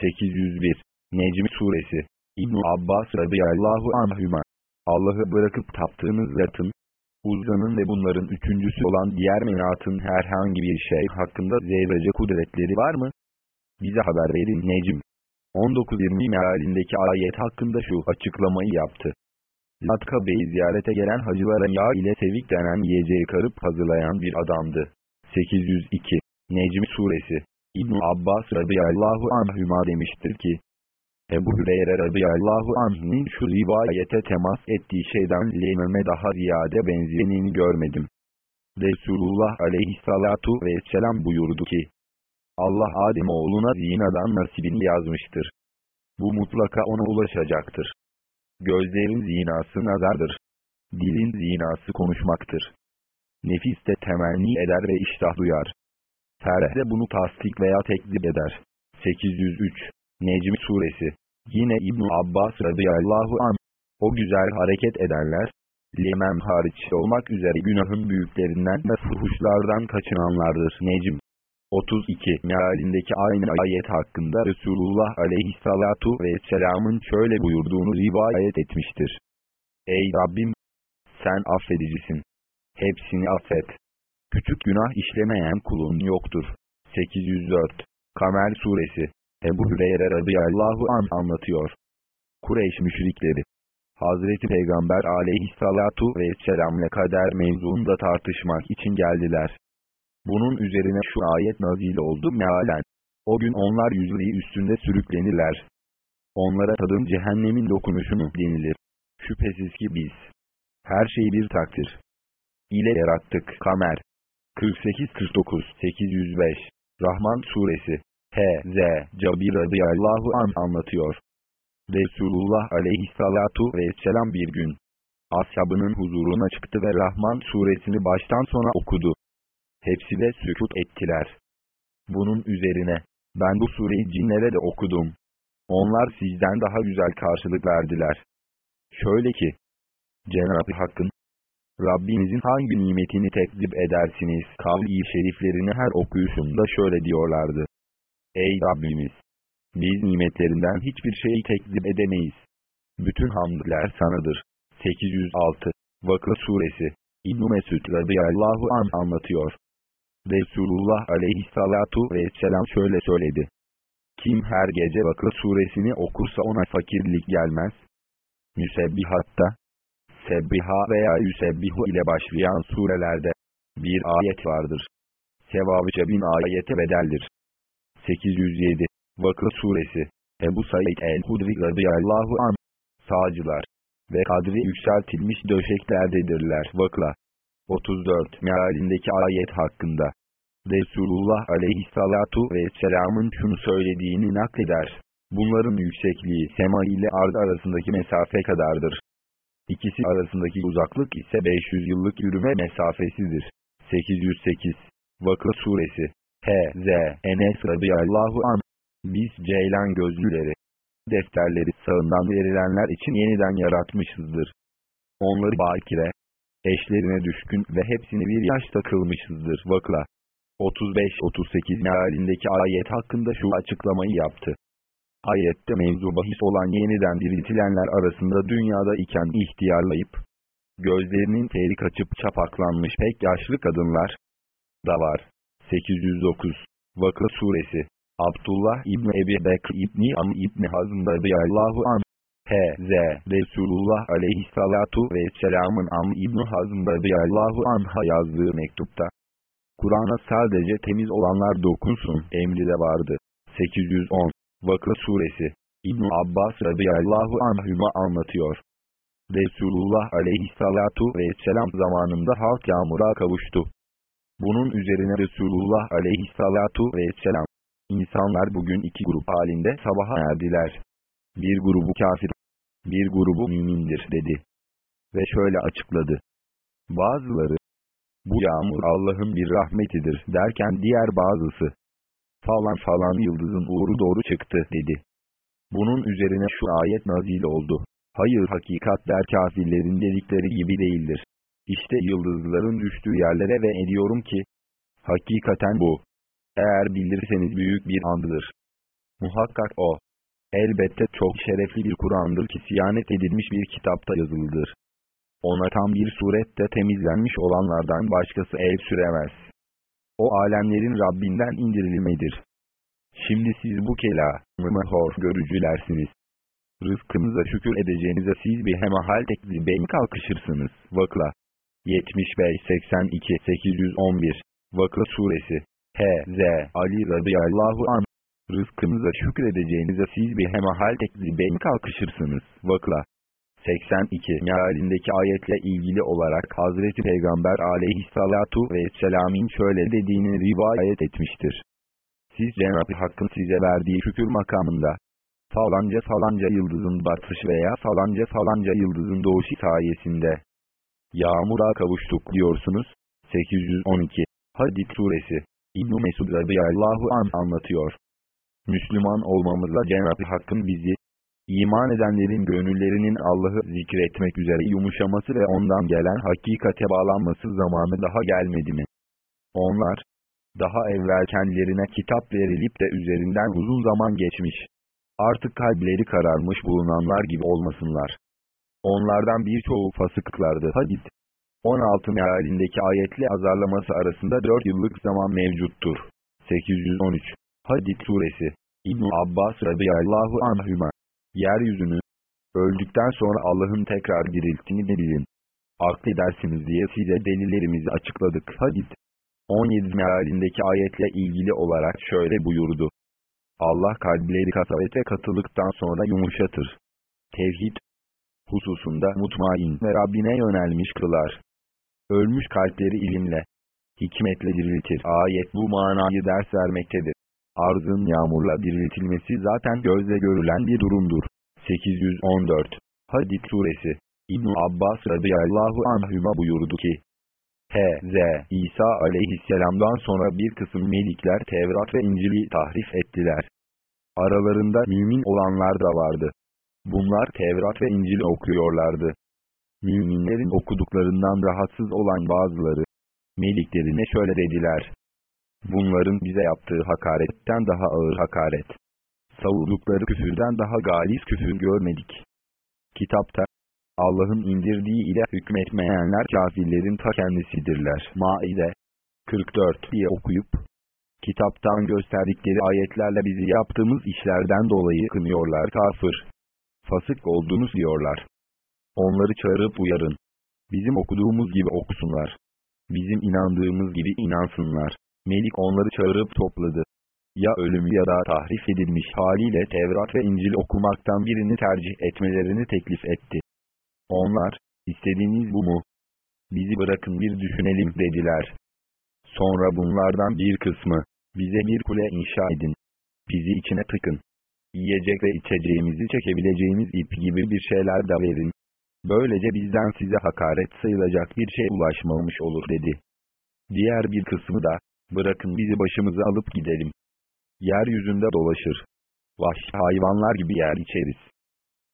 801 Necm Suresi İbn Abbas radıyallahu anhüma Allah'ı bırakıp taptığınız zatın, Uzanın ve bunların üçüncüsü olan diğer menatın herhangi bir şey hakkında zerrece kudretleri var mı? Bize haber verin Necm. 19-20 mealindeki ayet hakkında şu açıklamayı yaptı. Latka Bey'i ziyarete gelen hacılara yağ ile sevik denen yiyeceği karıp hazırlayan bir adamdı. 802 Necm Suresi İbn Abbas radıyallahu anhüma demiştir ki, Ebu Hüreyre radıyallahu anh'ın şu rivayete temas ettiği şeyden lememe daha ziyade benzeyenini görmedim. Resulullah aleyhissalatu vesselam buyurdu ki, Allah Adem oğluna zinadan nasibini yazmıştır. Bu mutlaka ona ulaşacaktır. Gözlerin zinası nazardır. Dilin zinası konuşmaktır. Nefis de temenni eder ve iştah duyar. Ferh de bunu tasdik veya tekzip eder. 803 Necm Suresi Yine İbn Abbas radıyallahu an o güzel hareket edenler, lemem hariç olmak üzere günahın büyüklerinden ve fuhuşlardan kaçınanlardır. Necm 32 mealindeki aynı ayet hakkında Resulullah aleyhissalatu vesselamın şöyle buyurduğunu rivayet etmiştir. Ey Rabbim! Sen affedicisin. Hepsini affet. Küçük günah işlemeyen kulun yoktur. 804 Kamer Suresi Ebu Hüreyre radıyallahu an anlatıyor. Kureyş müşrikleri. Hazreti Peygamber aleyhissalatu vesselamle kader mevzuunda tartışmak için geldiler. Bunun üzerine şu ayet nazil oldu mealen. O gün onlar yüzüğü üstünde sürüklenirler. Onlara tadın cehennemin dokunuşunu denilir. Şüphesiz ki biz her şeyi bir takdir ile yarattık. Kamer 48-49 805 Rahman Suresi H.Z. Cabir radıyallahu an anlatıyor. Resulullah aleyhissalatu vesselam bir gün ashabının huzuruna çıktı ve Rahman suresini baştan sona okudu. Hepsi de sükut ettiler. Bunun üzerine, ben bu sureyi cinlere de okudum. Onlar sizden daha güzel karşılık verdiler. Şöyle ki, Cenab-ı Hakk'ın, Rabbinizin hangi nimetini tekzip edersiniz kavli şeriflerini her okuyuşunda şöyle diyorlardı. Ey Rabbimiz! Biz nimetlerinden hiçbir şeyi tekzip edemeyiz. Bütün hamdler sanadır. 806 Vakıf Suresi İbn-i Mesud radıyallahu an anlatıyor. Resulullah aleyhissalatu vesselam şöyle söyledi. Kim her gece Vakıf suresini okursa ona fakirlik gelmez. Müsebbihatta, Sebbiha veya Yüsebbihu ile başlayan surelerde bir ayet vardır. Sevabıca bin ayete bedeldir. 807 Vakıf Suresi Ebu Said el-Hudri radıyallahu an Sağcılar ve kadri yükseltilmiş döşeklerdedirler. Vakla 34 mealindeki ayet hakkında Resulullah aleyhissalatu vesselamın şunu söylediğini nakleder. Bunların yüksekliği sema ile ardı arasındaki mesafe kadardır. İkisi arasındaki uzaklık ise 500 yıllık yürüme mesafesidir. 808 Vakıf Suresi H.Z. Enes radıyallahu an Biz ceylan gözlüleri, defterleri sağından verilenler için yeniden yaratmışızdır. Onları bakire, eşlerine düşkün ve hepsini bir yaşta kılmışızdır. Vakla 35-38 mealindeki ayet hakkında şu açıklamayı yaptı. Ayette mevzu bahis olan yeniden diriltilenler arasında dünyada iken ihtiyarlayıp, gözlerinin terik açıp çapaklanmış pek yaşlı kadınlar da var. 809 Vakıf Suresi Abdullah İbni Ebi Bekr İbni Am İbni Hazm radıyallahu anh H.Z. Resulullah aleyhissalatu vesselamın Am İbni Hazm radıyallahu anh'a yazdığı mektupta Kur'an'a sadece temiz olanlar dokunsun emri de vardı. 810 Vakıf Suresi İbn Abbas radıyallahu anhüma anlatıyor. Resulullah aleyhissalatu vesselam zamanında halk yağmura kavuştu. Bunun üzerine Resulullah aleyhissalatu vesselam, insanlar bugün iki grup halinde sabaha erdiler. Bir grubu kafir, bir grubu mümindir dedi. Ve şöyle açıkladı. Bazıları, bu yağmur Allah'ın bir rahmetidir derken diğer bazısı, falan falan yıldızın uğru doğru çıktı dedi. Bunun üzerine şu ayet nazil oldu. Hayır hakikatler kafirlerin dedikleri gibi değildir. İşte yıldızların düştüğü yerlere ve ediyorum ki, hakikaten bu. Eğer bilirseniz büyük bir andıdır. Muhakkak o. Elbette çok şerefli bir Kur'an'dır ki siyanet edilmiş bir kitapta yazılıdır. Ona tam bir surette temizlenmiş olanlardan başkası el süremez. O alemlerin Rabbinden indirilmedir. Şimdi siz bu kelamı hor görücülersiniz. Rızkınıza şükür edeceğinize siz bir hemahal tekzibe kalkışırsınız? Vakla 75-82-811 Vakla Suresi H.Z. Ali radıyallahu anh Rızkınıza şükredeceğinize siz bir hemahal tekzibe kalkışırsınız? Vakla 82 mealindeki ayetle ilgili olarak Hazreti Peygamber aleyhissalatu vesselam'in şöyle dediğini rivayet etmiştir. Siz Cenab-ı Hakk'ın size verdiği şükür makamında, falanca falanca yıldızın batış veya falanca falanca yıldızın doğuşu sayesinde, yağmura kavuştuk diyorsunuz. 812 Hadid suresi İbn-i Mesud radıyallahu an anlatıyor. Müslüman olmamızla Cenab-ı Hakk'ın bizi, iman edenlerin gönüllerinin Allah'ı zikretmek üzere yumuşaması ve ondan gelen hakikate bağlanması zamanı daha gelmedi mi? Onlar, daha evvel kendilerine kitap verilip de üzerinden uzun zaman geçmiş. Artık kalpleri kararmış bulunanlar gibi olmasınlar. Onlardan birçoğu fasıklardı. Hadid. 16 mealindeki ayetle azarlaması arasında 4 yıllık zaman mevcuttur. 813 Hadid suresi İbn Abbas radıyallahu anhüma Yeryüzünü öldükten sonra Allah'ın tekrar dirilttiğini bilin. Akledersiniz diye size delillerimizi açıkladık. Hadid 17 mealindeki ayetle ilgili olarak şöyle buyurdu. Allah kalpleri kasavete katılıktan sonra yumuşatır. Tevhid hususunda mutmain ve Rabbine yönelmiş kılar. Ölmüş kalpleri ilimle, hikmetle diriltir. Ayet bu manayı ders vermektedir. Arzın yağmurla diriltilmesi zaten gözle görülen bir durumdur. 814 Hadid suresi İbn Abbas radıyallahu anhüma buyurdu ki, H.Z. İsa aleyhisselamdan sonra bir kısım melikler Tevrat ve İncil'i tahrif ettiler. Aralarında mümin olanlar da vardı. Bunlar Tevrat ve İncil okuyorlardı. Müminlerin okuduklarından rahatsız olan bazıları, meliklerine şöyle dediler. Bunların bize yaptığı hakaretten daha ağır hakaret. Savurdukları küfürden daha galis küfür görmedik. Kitapta, Allah'ın indirdiği ile hükmetmeyenler kafirlerin ta kendisidirler. Maide 44 diye okuyup, kitaptan gösterdikleri ayetlerle bizi yaptığımız işlerden dolayı kınıyorlar kafir. Fasık oldunuz diyorlar. Onları çağırıp uyarın. Bizim okuduğumuz gibi okusunlar. Bizim inandığımız gibi inansınlar. Melik onları çağırıp topladı. Ya ölüm ya da tahrif edilmiş haliyle Tevrat ve İncil okumaktan birini tercih etmelerini teklif etti. Onlar, istediğiniz bu mu? Bizi bırakın bir düşünelim dediler. Sonra bunlardan bir kısmı, bize bir kule inşa edin. Bizi içine tıkın. Yiyecek ve içeceğimizi çekebileceğimiz ip gibi bir şeyler de verin. Böylece bizden size hakaret sayılacak bir şey ulaşmamış olur dedi. Diğer bir kısmı da, bırakın bizi başımıza alıp gidelim. Yeryüzünde dolaşır. Vahşi hayvanlar gibi yer içeriz.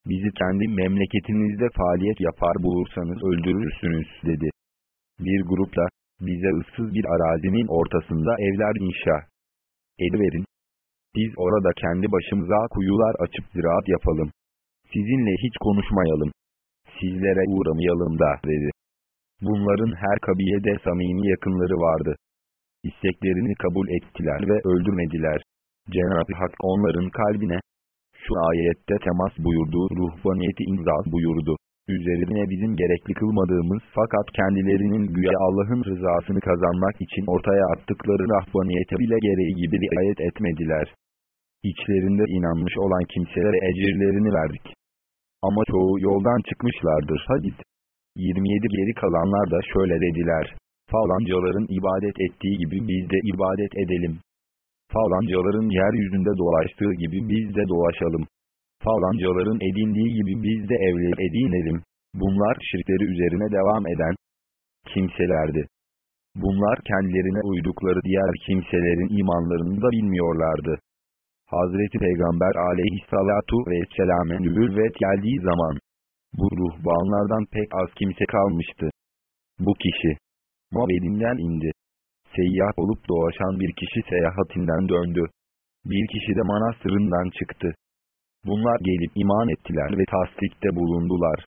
Bizi kendi memleketinizde faaliyet yapar bulursanız öldürürsünüz dedi. Bir grupla, bize ıssız bir arazinin ortasında evler inşa ediverin. Biz orada kendi başımıza kuyular açıp ziraat yapalım. Sizinle hiç konuşmayalım. Sizlere uğramayalım da dedi. Bunların her kabiyede samimi yakınları vardı. İsteklerini kabul ettiler ve öldürmediler. Cenab-ı Hak onların kalbine, şu ayette temas buyurduğu ruhbaniyeti imza buyurdu. Üzerine bizim gerekli kılmadığımız fakat kendilerinin güya Allah'ın rızasını kazanmak için ortaya attıkları rahbaniyete bile gereği gibi riayet etmediler. İçlerinde inanmış olan kimselere ecirlerini verdik. Ama çoğu yoldan çıkmışlardır. Hadid. 27 geri kalanlar da şöyle dediler. Falancaların ibadet ettiği gibi biz de ibadet edelim. Falancaların yeryüzünde dolaştığı gibi biz de dolaşalım. Falancaların edindiği gibi biz de evler edinelim. Bunlar şirkleri üzerine devam eden kimselerdi. Bunlar kendilerine uydukları diğer kimselerin imanlarını da bilmiyorlardı. Hazreti Peygamber aleyhissalatu vesselam'e nübüvvet geldiği zaman, bu ruhbanlardan pek az kimse kalmıştı. Bu kişi, Mabed'inden indi. Seyyah olup dolaşan bir kişi seyahatinden döndü. Bir kişi de manastırından çıktı. Bunlar gelip iman ettiler ve tasdikte bulundular.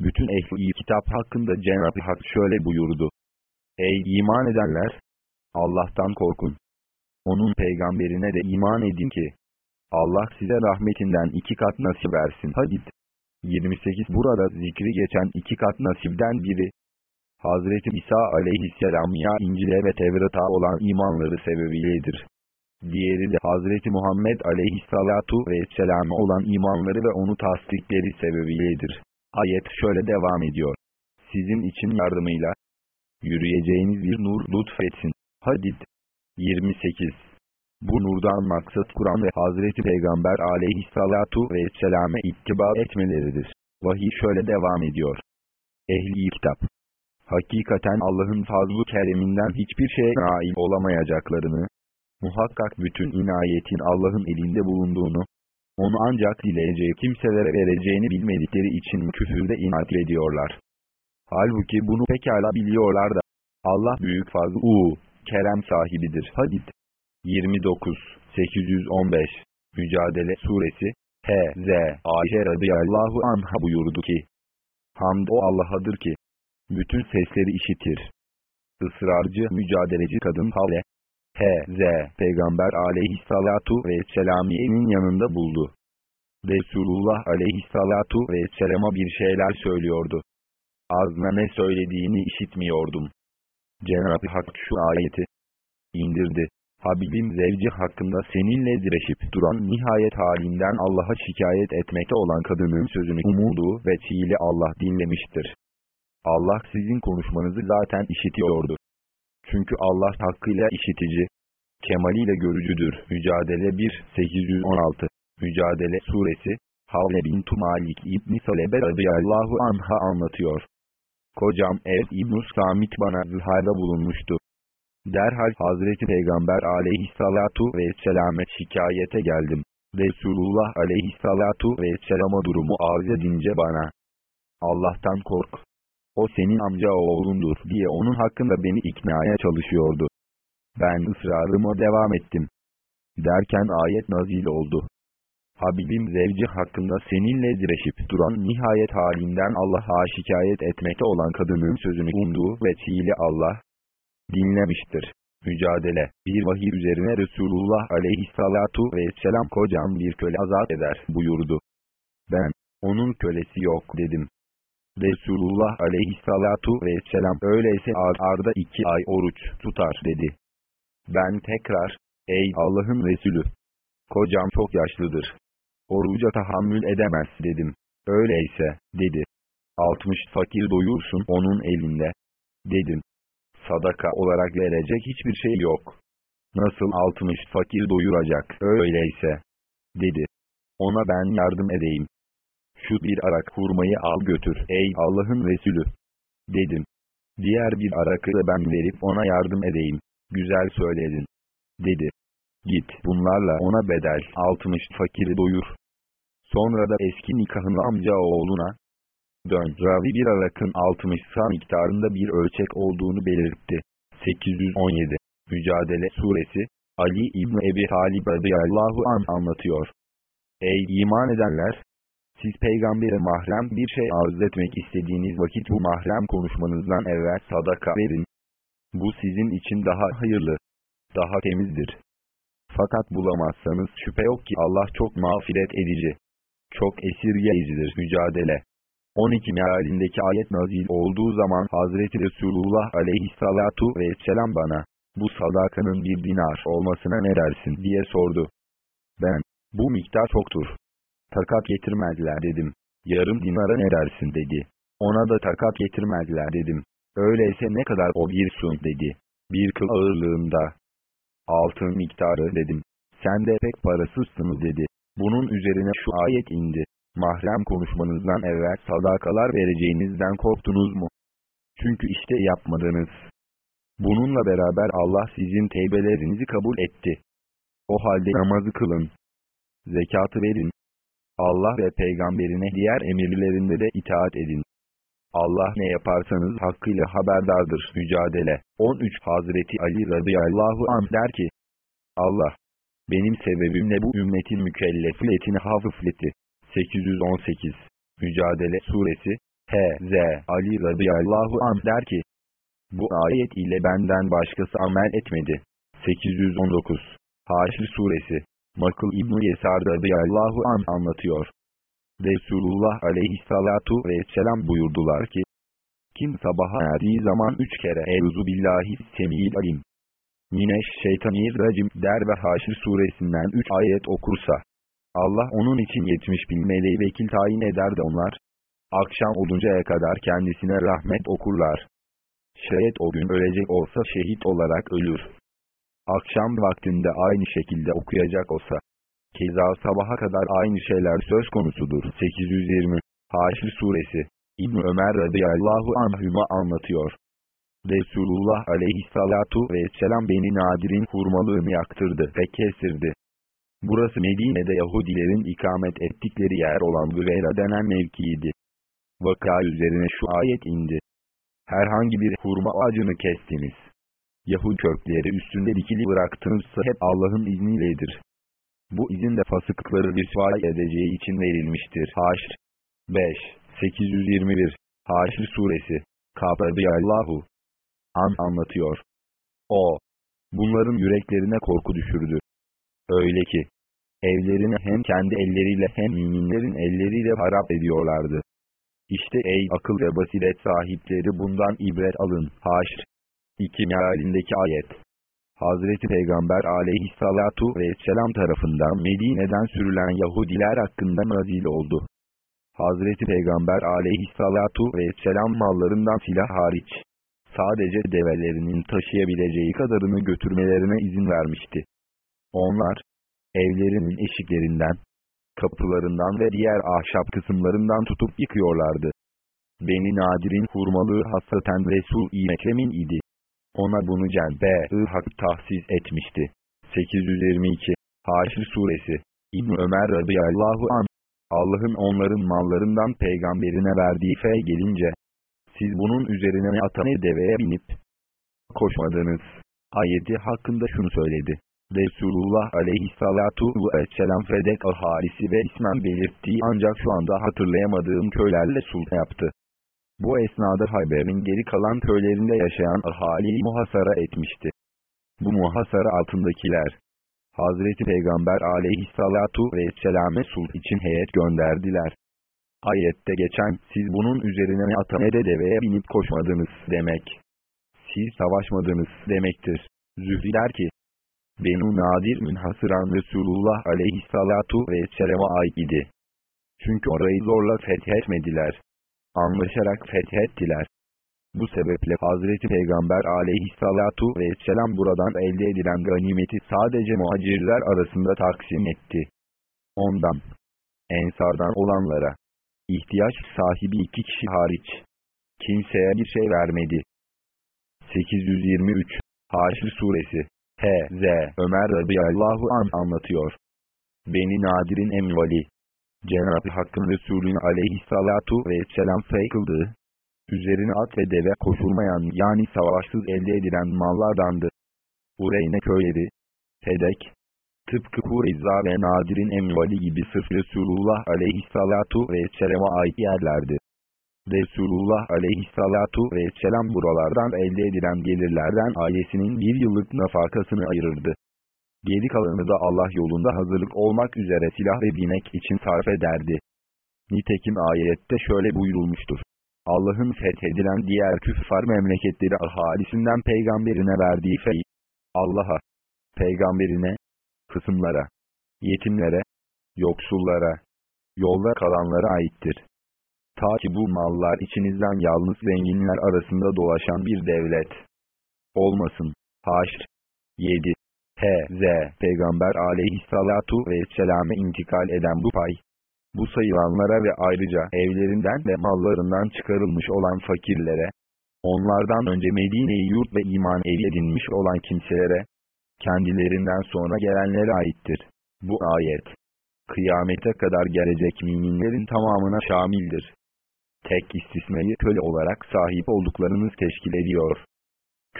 Bütün ehli kitap hakkında Cenab-ı Hak şöyle buyurdu. Ey iman edenler! Allah'tan korkun. Onun peygamberine de iman edin ki, Allah size rahmetinden iki kat nasip versin. Hadid. 28 Burada zikri geçen iki kat nasipten biri, Hazreti İsa aleyhisselam ya İncil'e ve Tevrat'a olan imanları sebebiyledir. Diğeri de Hazreti Muhammed aleyhissalatu vesselam'a olan imanları ve onu tasdikleri sebebiyledir. Ayet şöyle devam ediyor. Sizin için yardımıyla yürüyeceğiniz bir nur lütfetsin. Hadid 28 Bu nurdan maksat Kur'an ve Hazreti Peygamber aleyhissalatu vesselame ittiba etmeleridir. Vahiy şöyle devam ediyor. Ehli kitap Hakikaten Allah'ın fazlu kereminden hiçbir şeye nail olamayacaklarını, muhakkak bütün inayetin Allah'ın elinde bulunduğunu, onu ancak dileyeceği kimselere vereceğini bilmedikleri için küfürde inat ediyorlar. Halbuki bunu pekala biliyorlar da, Allah büyük fazl u, kerem sahibidir. Hadid 29, 815 Mücadele Suresi H.Z. Ayşe radıyallahu anha buyurdu ki, Hamd o Allah'adır ki, bütün sesleri işitir. Israrcı mücadeleci kadın Havle, H.Z. Peygamber aleyhissalatu vesselami'nin yanında buldu. Resulullah aleyhissalatu vesselama bir şeyler söylüyordu. Azna ne söylediğini işitmiyordum. Cenab-ı Hak şu ayeti indirdi. Habibim zevci hakkında seninle direşip duran nihayet halinden Allah'a şikayet etmekte olan kadının sözünü umudu ve çiğli Allah dinlemiştir. Allah sizin konuşmanızı zaten işitiyordu. Çünkü Allah hakkıyla işitici, kemaliyle görücüdür. Mücadele 1 816 Mücadele Suresi Havle bin Malik İbni Salebe radıyallahu anha anlatıyor. Kocam ev İbn-i Samit bana zıharda bulunmuştu. Derhal Hazreti Peygamber aleyhissalatu vesselame şikayete geldim. Resulullah aleyhissalatu vesselama durumu arz edince bana. Allah'tan kork. O senin amca oğlundur diye onun hakkında beni iknaya çalışıyordu. Ben ısrarıma devam ettim. Derken ayet nazil oldu. Habibim zevci hakkında seninle direşip duran nihayet halinden Allah'a şikayet etmekte olan kadının sözünü umduğu ve çiğli Allah dinlemiştir. Mücadele, bir vahiy üzerine Resulullah aleyhissalatu vesselam kocam bir köle azat eder buyurdu. Ben, onun kölesi yok dedim. Resulullah aleyhissalatu vesselam öyleyse ard arda iki ay oruç tutar dedi. Ben tekrar, ey Allah'ın Resulü, kocam çok yaşlıdır. Oruca tahammül edemez dedim. Öyleyse, dedi. 60 fakir doyursun onun elinde. Dedim. Sadaka olarak verecek hiçbir şey yok. Nasıl 60 fakir doyuracak öyleyse? Dedi. Ona ben yardım edeyim. Şu bir arak hurmayı al götür ey Allah'ın Resulü. Dedim. Diğer bir arakı da ben verip ona yardım edeyim. Güzel söyledin. Dedi. Git bunlarla ona bedel 60 fakiri doyur. Sonra da eski nikahını amca oğluna dön. Ravi bir arakın 60 sa miktarında bir ölçek olduğunu belirtti. 817 Mücadele Suresi Ali İbni Ebi Talib radıyallahu an anlatıyor. Ey iman edenler! Siz peygambere mahrem bir şey arz etmek istediğiniz vakit bu mahrem konuşmanızdan evvel sadaka verin. Bu sizin için daha hayırlı, daha temizdir. Fakat bulamazsanız şüphe yok ki Allah çok mağfiret edici, çok esirgeyicidir mücadele. 12 mealindeki ayet nazil olduğu zaman Hazreti Resulullah aleyhissalatu vesselam bana, bu sadakanın bir dinar olmasına ne dersin diye sordu. Ben, bu miktar çoktur. Takat getirmezler dedim. Yarım dinara ne dersin dedi. Ona da takat getirmezler dedim. Öyleyse ne kadar o bir sun dedi. Bir kıl ağırlığında. Altın miktarı dedim. Sen de pek parasızsınız dedi. Bunun üzerine şu ayet indi. Mahrem konuşmanızdan evvel sadakalar vereceğinizden korktunuz mu? Çünkü işte yapmadınız. Bununla beraber Allah sizin teybelerinizi kabul etti. O halde namazı kılın. Zekatı verin. Allah ve peygamberine diğer emirlerinde de itaat edin. Allah ne yaparsanız hakkıyla haberdardır. Mücadele 13 Hazreti Ali radıyallahu anh der ki, Allah, Benim sebebimle bu ümmetin mükellefiyetini hafifleti. 818 Mücadele Suresi H.Z. Ali radıyallahu anh der ki, bu ayet ile benden başkası amel etmedi. 819 Haşr Suresi Makıl İbn-i Yesar radıyallahu anh anlatıyor. Resulullah aleyhissalatu vesselam buyurdular ki, kim sabaha erdiği zaman üç kere Euzu billahi semil alim. Mineş şeytanirracim der ve Haşr suresinden üç ayet okursa, Allah onun için yetmiş bin meleği vekil tayin eder de onlar, akşam oluncaya kadar kendisine rahmet okurlar. Şayet o gün ölecek olsa şehit olarak ölür. Akşam vaktinde aynı şekilde okuyacak olsa, keza sabaha kadar aynı şeyler söz konusudur. 820 Haşr suresi İbn Ömer radıyallahu anhüma anlatıyor. Resulullah aleyhissalatu vesselam beni Nadir'in hurmalığını yaktırdı ve kesirdi. Burası Medine'de Yahudilerin ikamet ettikleri yer olan Güveyra denen mevkiydi. Vaka üzerine şu ayet indi. Herhangi bir hurma ağacını kestiniz. Yahudi kökleri üstünde dikili bıraktınızsa hep Allah'ın izniyledir. Bu izin de fasıkları rüsvay edeceği için verilmiştir. Haşr 5 821 Haşr suresi Allahu an anlatıyor. O, bunların yüreklerine korku düşürdü. Öyle ki, evlerini hem kendi elleriyle hem müminlerin elleriyle harap ediyorlardı. İşte ey akıl ve basiret sahipleri bundan ibret alın. Haşr 2 mealindeki ayet. Hazreti Peygamber aleyhissalatu vesselam tarafından Medine'den sürülen Yahudiler hakkında nazil oldu. Hazreti Peygamber aleyhissalatu vesselam mallarından silah hariç, sadece develerinin taşıyabileceği kadarını götürmelerine izin vermişti. Onlar, evlerinin eşiklerinden, kapılarından ve diğer ahşap kısımlarından tutup yıkıyorlardı. Beni Nadir'in hurmalığı hasaten Resul-i Ekrem'in idi. Ona bunu Cenbe-ı Hak tahsis etmişti. 822 Haşr Suresi İbn Ömer radıyallahu an Allah'ın onların mallarından peygamberine verdiği fe gelince, siz bunun üzerine atan deveye binip koşmadınız. Ayeti hakkında şunu söyledi. Resulullah aleyhissalatu vesselam Fedek ahalisi ve ismen belirttiği ancak şu anda hatırlayamadığım köylerle sulh yaptı. Bu esnada Hayber'in geri kalan köylerinde yaşayan ahaliyi muhasara etmişti. Bu muhasara altındakiler, Hazreti Peygamber aleyhissalatu vesselame sulh için heyet gönderdiler. Ayette geçen, siz bunun üzerine ne ata ne de deveye binip koşmadınız demek. Siz savaşmadınız demektir. Zühri der ki, Benu Nadir münhasıran Resulullah aleyhissalatu vesselama ait idi. Çünkü orayı zorla fethetmediler. Anlaşarak fethettiler. Bu sebeple Hazreti Peygamber aleyhissalatu vesselam buradan elde edilen ganimeti sadece muhacirler arasında taksim etti. Ondan, ensardan olanlara, ihtiyaç sahibi iki kişi hariç, kimseye bir şey vermedi. 823 Haşr Suresi H.Z. Ömer radıyallahu an anlatıyor. Beni Nadir'in emvali, Cenab-ı Hakk'ın Resulü'nün aleyhissalatu vesselam feykıldığı, üzerine at ve deve koşulmayan yani savaşsız elde edilen mallardandı. Ureyne köyleri, Fedek, tıpkı Kureyza ve Nadir'in emvali gibi sırf Resulullah aleyhissalatu vesselama ait yerlerdi. Resulullah aleyhissalatu vesselam buralardan elde edilen gelirlerden ailesinin bir yıllık nafakasını ayırırdı. Geri kalanı da Allah yolunda hazırlık olmak üzere silah ve binek için sarf ederdi. Nitekim ayette şöyle buyurulmuştur. Allah'ın fethedilen diğer küffar memleketleri ahalisinden peygamberine verdiği fey, Allah'a, peygamberine, kısımlara, yetimlere, yoksullara, yolda kalanlara aittir. Ta ki bu mallar içinizden yalnız zenginler arasında dolaşan bir devlet olmasın. Haşr 7 H.Z. Peygamber aleyhissalatu vesselame intikal eden bu pay, bu sayılanlara ve ayrıca evlerinden ve mallarından çıkarılmış olan fakirlere, onlardan önce Medine'yi yurt ve iman evi edinmiş olan kimselere, kendilerinden sonra gelenlere aittir. Bu ayet, kıyamete kadar gelecek müminlerin tamamına şamildir. Tek istisnayı köle olarak sahip olduklarınız teşkil ediyor.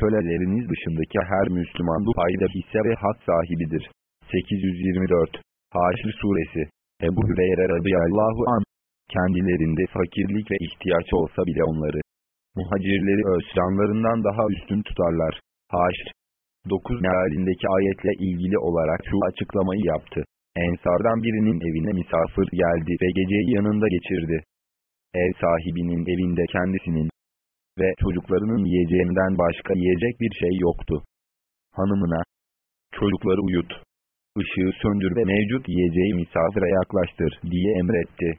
Köleleriniz dışındaki her Müslüman bu payda hisse ve hak sahibidir. 824 Haşr Suresi Ebu Hüreyre radıyallahu an kendilerinde fakirlik ve ihtiyaç olsa bile onları muhacirleri özcanlarından daha üstün tutarlar. Haşr 9 mealindeki ayetle ilgili olarak şu açıklamayı yaptı. Ensardan birinin evine misafir geldi ve geceyi yanında geçirdi. Ev sahibinin evinde kendisinin ve çocuklarının yiyeceğinden başka yiyecek bir şey yoktu. Hanımına, çocukları uyut, ışığı söndür ve mevcut yiyeceği misafire yaklaştır diye emretti.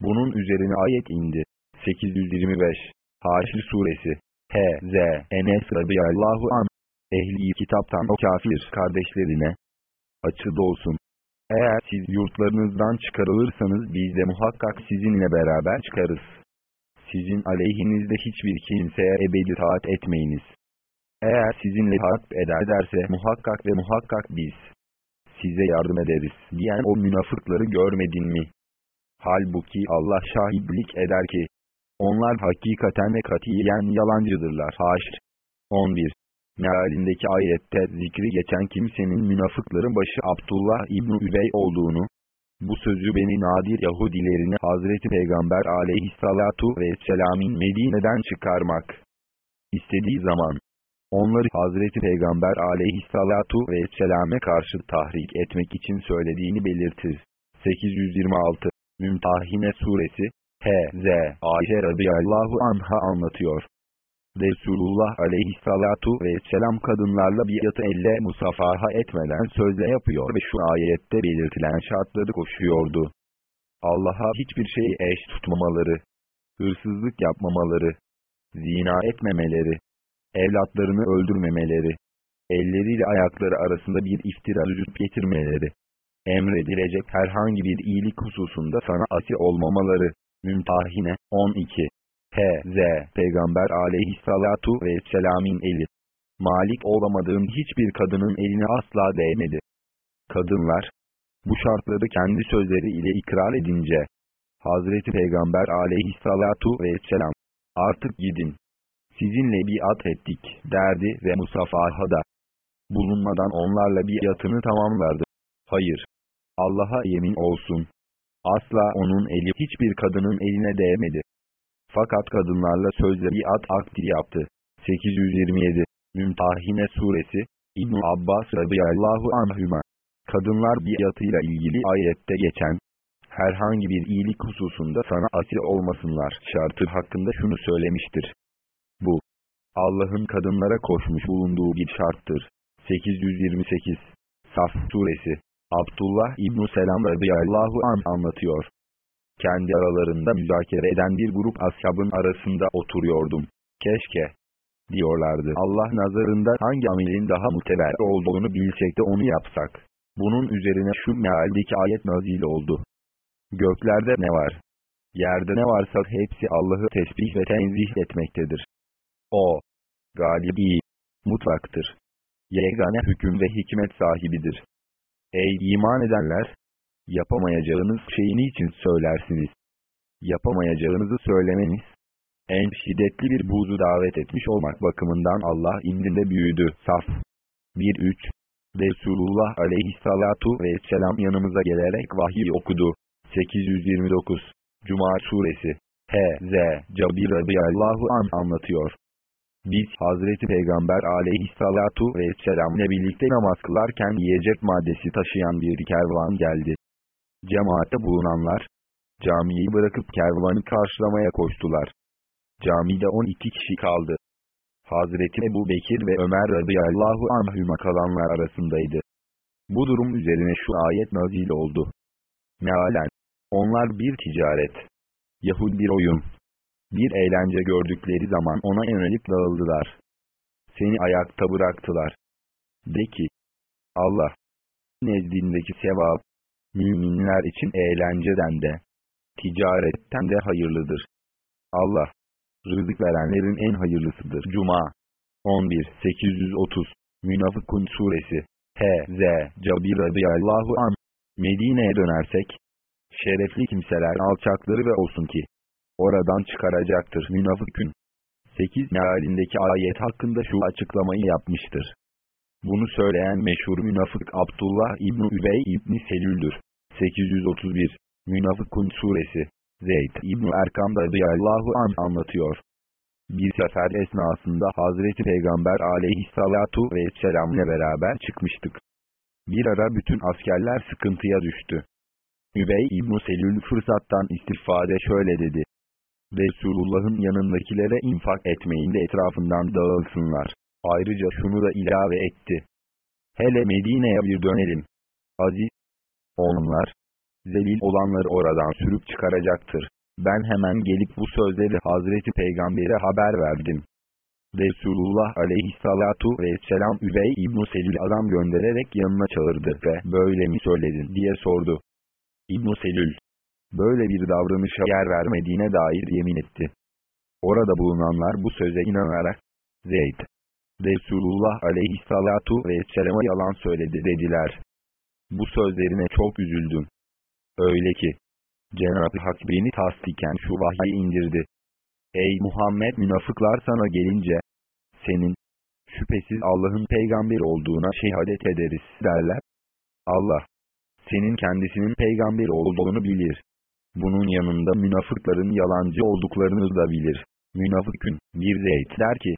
Bunun üzerine ayet indi. 825 Haşr Suresi H.Z. Enes radıyallahu an Ehli kitaptan o kafir kardeşlerine açı dolsun. Eğer siz yurtlarınızdan çıkarılırsanız biz de muhakkak sizinle beraber çıkarız. Sizin aleyhinizde hiçbir kimseye ebedi taat etmeyiniz. Eğer sizinle harp ederse muhakkak ve muhakkak biz size yardım ederiz diyen o münafıkları görmedin mi? Halbuki Allah şahitlik eder ki, onlar hakikaten ve katiyen yalancıdırlar. Haşr 11 Mealindeki ayette zikri geçen kimsenin münafıkların başı Abdullah İbni Übey olduğunu, bu sözü Beni Nadir Yahudilerini Hazreti Peygamber aleyhissalatu vesselam'in Medine'den çıkarmak istediği zaman, onları Hazreti Peygamber aleyhissalatu vesselam'e karşı tahrik etmek için söylediğini belirtir. 826 Mümtahine Suresi H.Z. Ayşe radıyallahu anha anlatıyor. Resulullah aleyhissalatu vesselam kadınlarla biatı elle musafaha etmeden sözle yapıyor ve şu ayette belirtilen şartları koşuyordu. Allah'a hiçbir şeyi eş tutmamaları, hırsızlık yapmamaları, zina etmemeleri, evlatlarını öldürmemeleri, elleriyle ayakları arasında bir iftira vücut getirmeleri, emredilecek herhangi bir iyilik hususunda sana asi olmamaları, Mümtahine 12 H.Z. Peygamber aleyhissalatu vesselam'in eli. Malik olamadığım hiçbir kadının eline asla değmedi. Kadınlar, bu şartları kendi sözleri ile ikrar edince, Hazreti Peygamber aleyhissalatu vesselam, artık gidin, sizinle biat ettik derdi ve musafahada bulunmadan onlarla biatını tamamlardı. Hayır, Allah'a yemin olsun, asla onun eli hiçbir kadının eline değmedi. Fakat kadınlarla sözle biat akdi yaptı. 827 Mümtahine Suresi İbn Abbas radıyallahu anhüma Kadınlar biatıyla ilgili ayette geçen herhangi bir iyilik hususunda sana asil olmasınlar şartı hakkında şunu söylemiştir. Bu, Allah'ın kadınlara koşmuş bulunduğu bir şarttır. 828 Saf Suresi Abdullah İbn Selam radıyallahu an anlatıyor kendi aralarında müzakere eden bir grup ashabın arasında oturuyordum. Keşke, diyorlardı. Allah nazarında hangi amelin daha muteber olduğunu bilsek de onu yapsak. Bunun üzerine şu mealdeki ayet nazil oldu. Göklerde ne var? Yerde ne varsa hepsi Allah'ı tesbih ve tenzih etmektedir. O, galibi, mutlaktır. Yegane hüküm ve hikmet sahibidir. Ey iman edenler! Yapamayacağınız şeyi niçin söylersiniz? Yapamayacağınızı söylemeniz, en şiddetli bir buzu davet etmiş olmak bakımından Allah indinde büyüdü. Saf 1-3 Resulullah aleyhissalatu vesselam yanımıza gelerek vahiy okudu. 829 Cuma Suresi H.Z. Cabir radıyallahu an anlatıyor. Biz Hazreti Peygamber aleyhissalatu vesselamle birlikte namaz kılarken yiyecek maddesi taşıyan bir kervan geldi. Cemaatte bulunanlar, camiyi bırakıp kervanı karşılamaya koştular. Camide 12 kişi kaldı. Hazreti Ebu Bekir ve Ömer radıyallahu anhüma kalanlar arasındaydı. Bu durum üzerine şu ayet nazil oldu. Mealen, onlar bir ticaret, Yahud bir oyun, bir eğlence gördükleri zaman ona yönelip dağıldılar. Seni ayakta bıraktılar. De ki, Allah, nezdindeki sevap, müminler için eğlenceden de, ticaretten de hayırlıdır. Allah, rızık verenlerin en hayırlısıdır. Cuma 11 830 Münafıkun Suresi H.Z. Cabir radıyallahu an Medine'ye dönersek, şerefli kimseler alçakları ve olsun ki, oradan çıkaracaktır münafıkün. 8 mealindeki ayet hakkında şu açıklamayı yapmıştır. Bunu söyleyen meşhur münafık Abdullah İbni Übey İbni Selül'dür. 831 Münafıkun Suresi Zeyd İbni Erkam radıyallahu an anlatıyor. Bir sefer esnasında Hazreti Peygamber aleyhissalatu vesselam ile beraber çıkmıştık. Bir ara bütün askerler sıkıntıya düştü. Übey İbn Selül fırsattan istifade şöyle dedi. Resulullah'ın yanındakilere infak etmeyin de etrafından dağılsınlar. Ayrıca şunu da ilave etti. Hele Medine'ye bir dönelim. Aziz, onlar, zelil olanları oradan sürüp çıkaracaktır. Ben hemen gelip bu sözleri Hazreti Peygamber'e haber verdim. Resulullah aleyhissalatu vesselam Übey İbn Selül adam göndererek yanına çağırdı ve böyle mi söyledin diye sordu. İbn Selül, böyle bir davranışa yer vermediğine dair yemin etti. Orada bulunanlar bu söze inanarak, Zeyd, Resulullah aleyhissalatu vesselama yalan söyledi dediler. Bu sözlerine çok üzüldüm. Öyle ki, Cenab-ı Hak beni tasdiken şu vahyi indirdi. Ey Muhammed münafıklar sana gelince, senin, şüphesiz Allah'ın peygamber olduğuna şehadet ederiz derler. Allah, senin kendisinin peygamber olduğunu bilir. Bunun yanında münafıkların yalancı olduklarını da bilir. Münafıkün, bir zeyt der ki,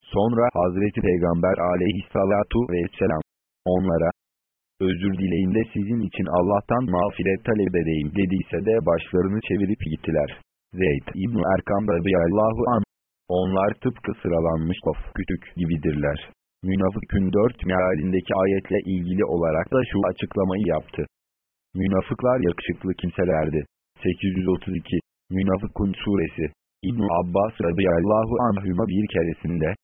sonra Hazreti Peygamber aleyhissalatu vesselam, onlara, özür dileyin de sizin için Allah'tan mağfiret talep edeyim dediyse de başlarını çevirip gittiler. Zeyd İbn Erkam radıyallahu an. Onlar tıpkı sıralanmış of kütük gibidirler. Münafıkün dört mealindeki ayetle ilgili olarak da şu açıklamayı yaptı. Münafıklar yakışıklı kimselerdi. 832 Münafıkun Suresi İbn Abbas radıyallahu anhüma bir keresinde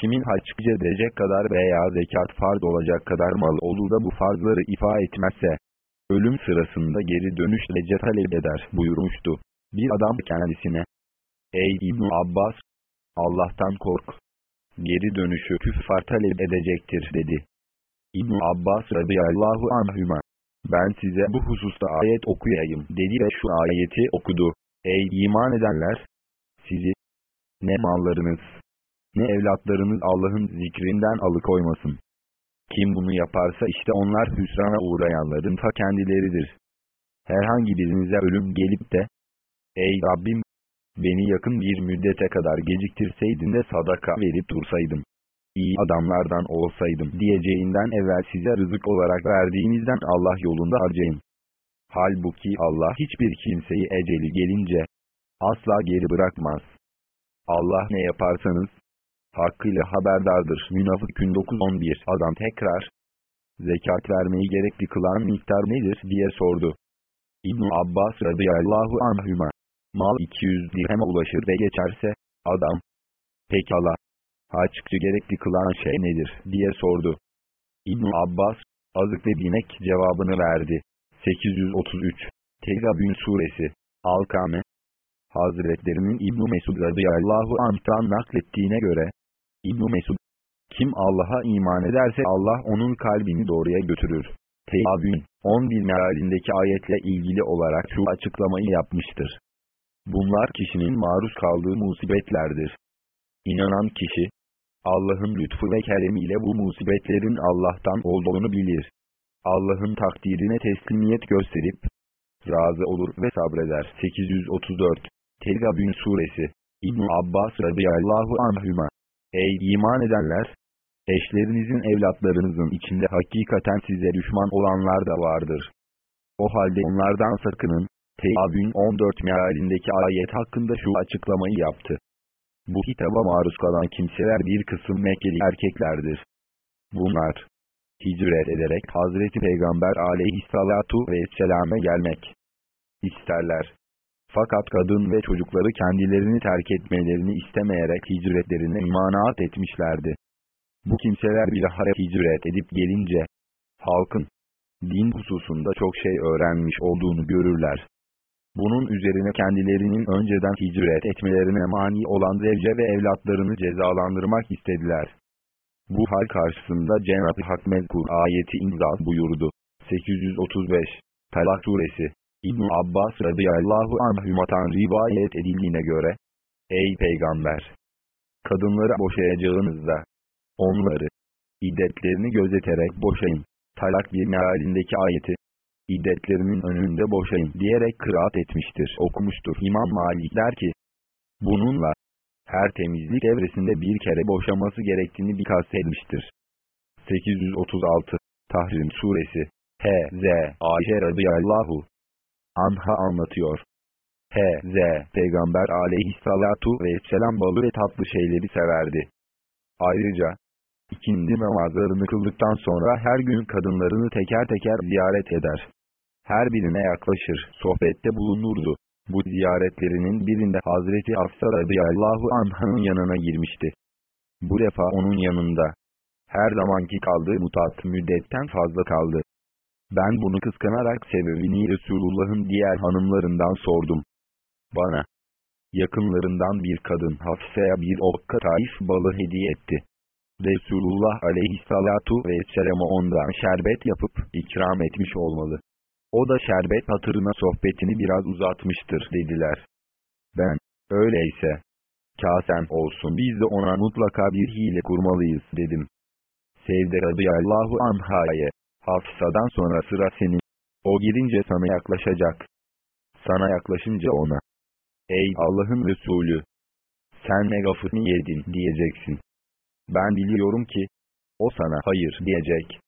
Kimin haccı edecek kadar veya zekat farz olacak kadar mal olur da bu farzları ifa etmezse, ölüm sırasında geri dönüşle talep eder buyurmuştu. Bir adam kendisine, Ey İbn Abbas! Allah'tan kork! Geri dönüşü küffar talep edecektir dedi. İbn Abbas radıyallahu anhüma, ben size bu hususta ayet okuyayım dedi ve şu ayeti okudu. Ey iman edenler! Sizi, ne mallarınız, ne evlatlarınız Allah'ın zikrinden alıkoymasın. Kim bunu yaparsa işte onlar hüsrana uğrayanların ta kendileridir. Herhangi birinize ölüm gelip de, Ey Rabbim! Beni yakın bir müddete kadar geciktirseydin de sadaka verip dursaydım. İyi adamlardan olsaydım diyeceğinden evvel size rızık olarak verdiğinizden Allah yolunda harcayın. Halbuki Allah hiçbir kimseyi eceli gelince asla geri bırakmaz. Allah ne yaparsanız hakkıyla haberdardır. Münafıkün 911 adam tekrar, zekat vermeyi gerekli kılan miktar nedir diye sordu. İbn Abbas radıyallahu anhüma, mal 200 dirheme ulaşır ve geçerse, adam, pekala, haççı gerekli kılan şey nedir diye sordu. İbn Abbas, azık ve binek cevabını verdi. 833 Tegabün Suresi Alkame Hazretlerinin İbn Mesud radıyallahu anh'tan naklettiğine göre, İbn Mesud, kim Allah'a iman ederse Allah onun kalbini doğruya götürür. Teabün, 11 mealindeki ayetle ilgili olarak şu açıklamayı yapmıştır. Bunlar kişinin maruz kaldığı musibetlerdir. İnanan kişi, Allah'ın lütfu ve keremiyle bu musibetlerin Allah'tan olduğunu bilir. Anlah'ın takdirine teslimiyet gösterip, razı olur ve sabreder. 834 Tegabün Suresi İbn Abbas radıyallahu anhüma Ey iman edenler! Eşlerinizin evlatlarınızın içinde hakikaten size düşman olanlar da vardır. O halde onlardan sakının. Teabün 14 mealindeki ayet hakkında şu açıklamayı yaptı. Bu hitaba maruz kalan kimseler bir kısım Mekkeli erkeklerdir. Bunlar, hicret ederek Hazreti Peygamber aleyhissalatu vesselame gelmek isterler. Fakat kadın ve çocukları kendilerini terk etmelerini istemeyerek hicretlerine imanat etmişlerdi. Bu kimseler bir hare hicret edip gelince, halkın, din hususunda çok şey öğrenmiş olduğunu görürler. Bunun üzerine kendilerinin önceden hicret etmelerine mani olan zevce ve evlatlarını cezalandırmak istediler. Bu hal karşısında Cenab-ı Hak mezkur ayeti imza buyurdu. 835 Talak Suresi İbn Abbas radıyallahu anhümatan rivayet edildiğine göre, Ey Peygamber! Kadınları boşayacağınızda, onları, İddetlerini gözeterek boşayın. Talak bir mealindeki ayeti, İddetlerinin önünde boşayın diyerek kıraat etmiştir, okumuştur. İmam Malik der ki, bununla, her temizlik evresinde bir kere boşaması gerektiğini bir kastetmiştir. 836 Tahrim Suresi H.Z. Ayşe radıyallahu anha anlatıyor. H.Z. Peygamber aleyhissalatu vesselam balı ve tatlı şeyleri severdi. Ayrıca, ikindi namazlarını kıldıktan sonra her gün kadınlarını teker teker ziyaret eder. Her birine yaklaşır, sohbette bulunurdu. Bu ziyaretlerinin birinde Hazreti Afsa radıyallahu anh'ın yanına girmişti. Bu defa onun yanında. Her zamanki kaldığı mutat müddetten fazla kaldı. Ben bunu kıskanarak sebebini Resulullah'ın diğer hanımlarından sordum. Bana, yakınlarından bir kadın Hafsa'ya bir okka taif balı hediye etti. Resulullah aleyhissalatu vesselam'a ondan şerbet yapıp ikram etmiş olmalı. O da şerbet hatırına sohbetini biraz uzatmıştır dediler. Ben, öyleyse, kasen olsun biz de ona mutlaka bir hile kurmalıyız dedim. Sevde radıyallahu anhaya, Hafsa'dan sonra sıra senin. O girince sana yaklaşacak. Sana yaklaşınca ona. Ey Allah'ın Resulü! Sen ne gafını yedin diyeceksin. Ben biliyorum ki, o sana hayır diyecek.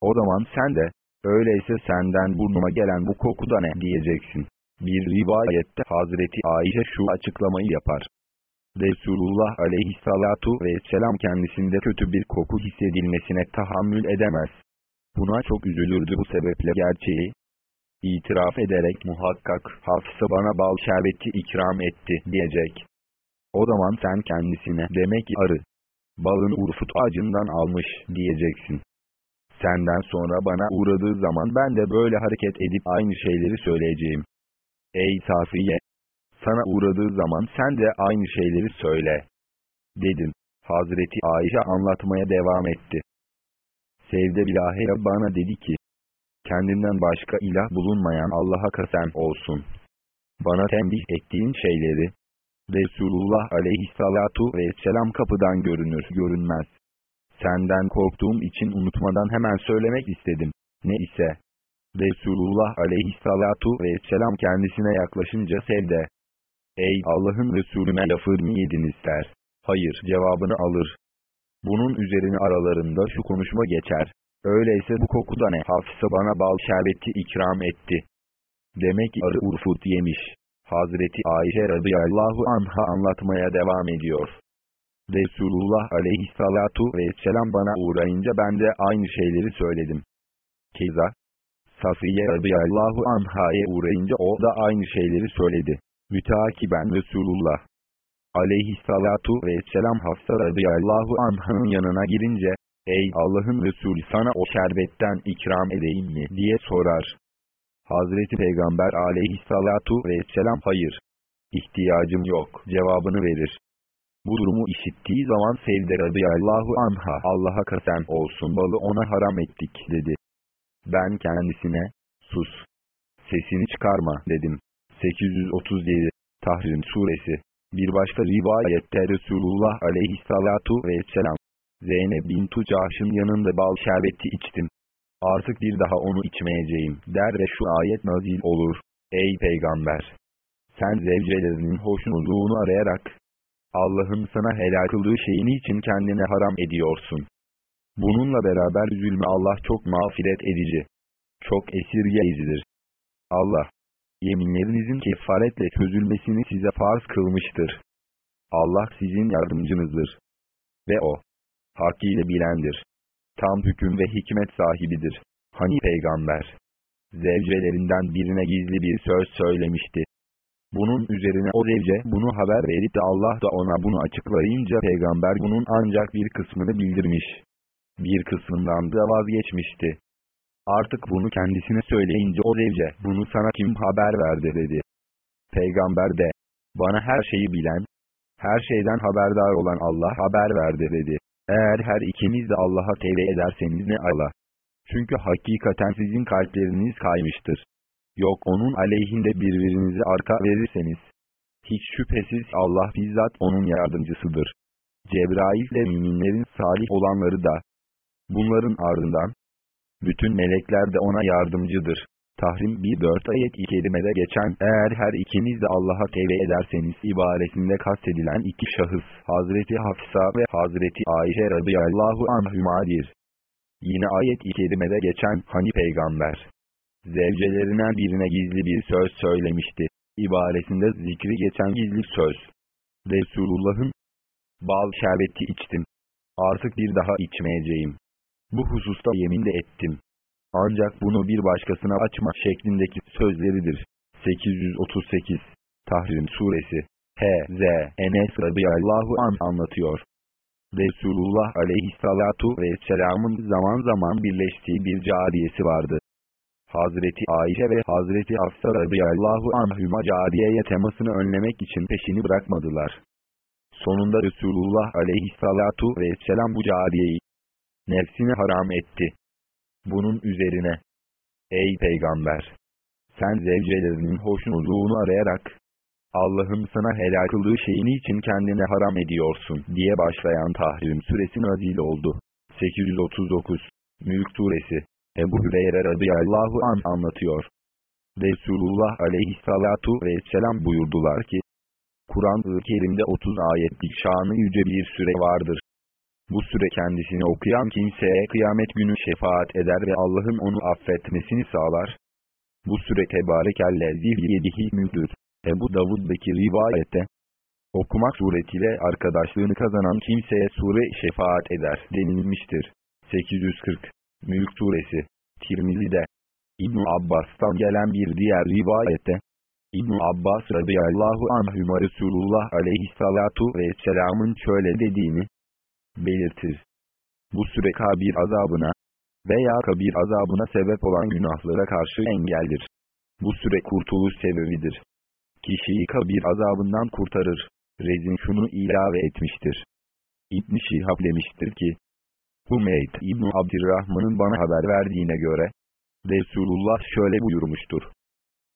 O zaman sen de, öyleyse senden burnuma gelen bu koku da ne diyeceksin. Bir rivayette Hazreti Ayşe şu açıklamayı yapar. Resulullah aleyhissalatu vesselam kendisinde kötü bir koku hissedilmesine tahammül edemez. Buna çok üzülürdü bu sebeple gerçeği. itiraf ederek muhakkak Hafsa bana bal şerbeti ikram etti diyecek. O zaman sen kendisine demek ki arı, balın urfut ağacından almış diyeceksin. Senden sonra bana uğradığı zaman ben de böyle hareket edip aynı şeyleri söyleyeceğim. Ey Safiye! Sana uğradığı zaman sen de aynı şeyleri söyle. Dedim. Hazreti Ayşe anlatmaya devam etti. Sevde bilahare bana dedi ki, kendinden başka ilah bulunmayan Allah'a kasem olsun. Bana tembih ettiğin şeyleri, Resulullah aleyhissalatu vesselam kapıdan görünür görünmez. Senden korktuğum için unutmadan hemen söylemek istedim. Ne ise, Resulullah aleyhissalatu vesselam kendisine yaklaşınca sevde, Ey Allah'ın Resulüne lafır mı yediniz der. Hayır cevabını alır. Bunun üzerine aralarında şu konuşma geçer. Öyleyse bu kokuda ne hafsa bana bal şerbeti ikram etti. Demek arı urfut yemiş. Hazreti Ayşe radıyallahu anha anlatmaya devam ediyor. Resulullah aleyhissalatu vesselam bana uğrayınca ben de aynı şeyleri söyledim. Keza, Safiye radıyallahu anha'ya uğrayınca o da aynı şeyleri söyledi. Müteakiben Resulullah aleyhissalatu vesselam Hafsa radıyallahu anh'ın yanına girince, Ey Allah'ın Resulü sana o şerbetten ikram edeyim mi diye sorar. Hazreti Peygamber aleyhissalatu vesselam hayır. İhtiyacım yok cevabını verir. Bu durumu işittiği zaman Sevde radıyallahu anha Allah'a kasem olsun balı ona haram ettik dedi. Ben kendisine, sus, sesini çıkarma dedim. 837 Tahrim Suresi Bir başka rivayette Resulullah aleyhissalatu vesselam Zeynep bin Tucaş'ın yanında bal şerbeti içtim. Artık bir daha onu içmeyeceğim der ve şu ayet nazil olur. Ey Peygamber! Sen zevcelerinin hoşnutluğunu arayarak Allah'ın sana helal kıldığı şeyini için kendine haram ediyorsun. Bununla beraber üzülme Allah çok mağfiret edici. Çok esirgeyicidir. Allah, yeminlerinizin kefaretle çözülmesini size farz kılmıştır. Allah sizin yardımcınızdır. Ve O, hakkıyla bilendir. Tam hüküm ve hikmet sahibidir. Hani peygamber, zevcelerinden birine gizli bir söz söylemişti. Bunun üzerine o zevce bunu haber verip de Allah da ona bunu açıklayınca peygamber bunun ancak bir kısmını bildirmiş. Bir kısmından da vazgeçmişti. Artık bunu kendisine söyleyince o zevce bunu sana kim haber verdi dedi. Peygamber de bana her şeyi bilen, her şeyden haberdar olan Allah haber verdi dedi. Eğer her ikiniz de Allah'a tevbe ederseniz ne Allah. Çünkü hakikaten sizin kalpleriniz kaymıştır. Yok onun aleyhinde birbirinizi arka verirseniz. Hiç şüphesiz Allah bizzat onun yardımcısıdır. Cebrail de müminlerin salih olanları da, Bunların ardından, bütün melekler de ona yardımcıdır. Tahrim 1-4 ayet-i kerimede geçen eğer her ikiniz de Allah'a tevbe ederseniz ibaresinde kastedilen iki şahıs Hazreti Hafsa ve Hazreti Ayşe radıyallahu anhümadir. Yine ayet-i kerimede geçen hani peygamber zevcelerinden birine gizli bir söz söylemişti. İbaresinde zikri geçen gizli söz. Resulullah'ın bal şerbeti içtim. Artık bir daha içmeyeceğim. Bu hususta yemin de ettim. Ancak bunu bir başkasına açma şeklindeki sözleridir. 838 Tahrim Suresi H.Z. Enes radıyallahu an anlatıyor. Resulullah aleyhissalatu vesselamın zaman zaman birleştiği bir cariyesi vardı. Hazreti Ayşe ve Hazreti Hafsa radıyallahu anhüma cariyeye temasını önlemek için peşini bırakmadılar. Sonunda Resulullah aleyhissalatu vesselam bu cariyeyi nefsini haram etti. Bunun üzerine, ey peygamber! Sen zevcelerinin hoşnutluğunu arayarak, Allah'ın sana helal kıldığı şeyini için kendine haram ediyorsun diye başlayan tahrim süresi nazil oldu. 839 Mülk suresi Ebu Hüreyre radıyallahu an anlatıyor. Resulullah aleyhissalatu vesselam buyurdular ki, Kur'an-ı Kerim'de 30 ayetlik şanı yüce bir süre vardır. Bu süre kendisini okuyan kimseye kıyamet günü şefaat eder ve Allah'ın onu affetmesini sağlar. Bu süre tebarekellezi yedihi müdür. Ebu Davud'daki rivayette, okumak suretiyle arkadaşlığını kazanan kimseye sure şefaat eder denilmiştir. 840 Mülk suresi Tirmizi'de ibn Abbas'tan gelen bir diğer rivayette, ibn Abbas radıyallahu anhüma Resulullah aleyhissalatu vesselamın şöyle dediğini, belirtir. Bu süre kabir azabına veya kabir azabına sebep olan günahlara karşı engeldir. Bu süre kurtuluş sebebidir. Kişiyi kabir azabından kurtarır. Rezin şunu ilave etmiştir. İbn Şihab demiştir ki, Humeyd İbn Abdirrahman'ın bana haber verdiğine göre, Resulullah şöyle buyurmuştur.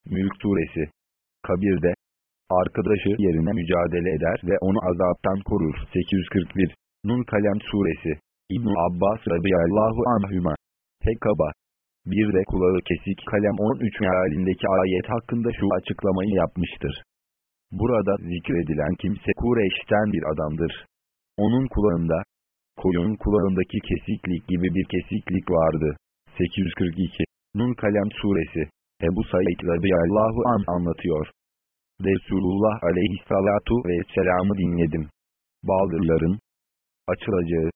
Mülk suresi, kabirde, arkadaşı yerine mücadele eder ve onu azaptan korur. 841 Nun Kalem Suresi İbn Abbas radıyallahu anhüma Tekaba Bir de kulağı kesik kalem 13 mealindeki ayet hakkında şu açıklamayı yapmıştır. Burada zikredilen kimse Kureyş'ten bir adamdır. Onun kulağında, koyun kulağındaki kesiklik gibi bir kesiklik vardı. 842 Nun Kalem Suresi Ebu Said radıyallahu an anlatıyor. Resulullah aleyhissalatu vesselam'ı dinledim. Baldırların, açılacağı,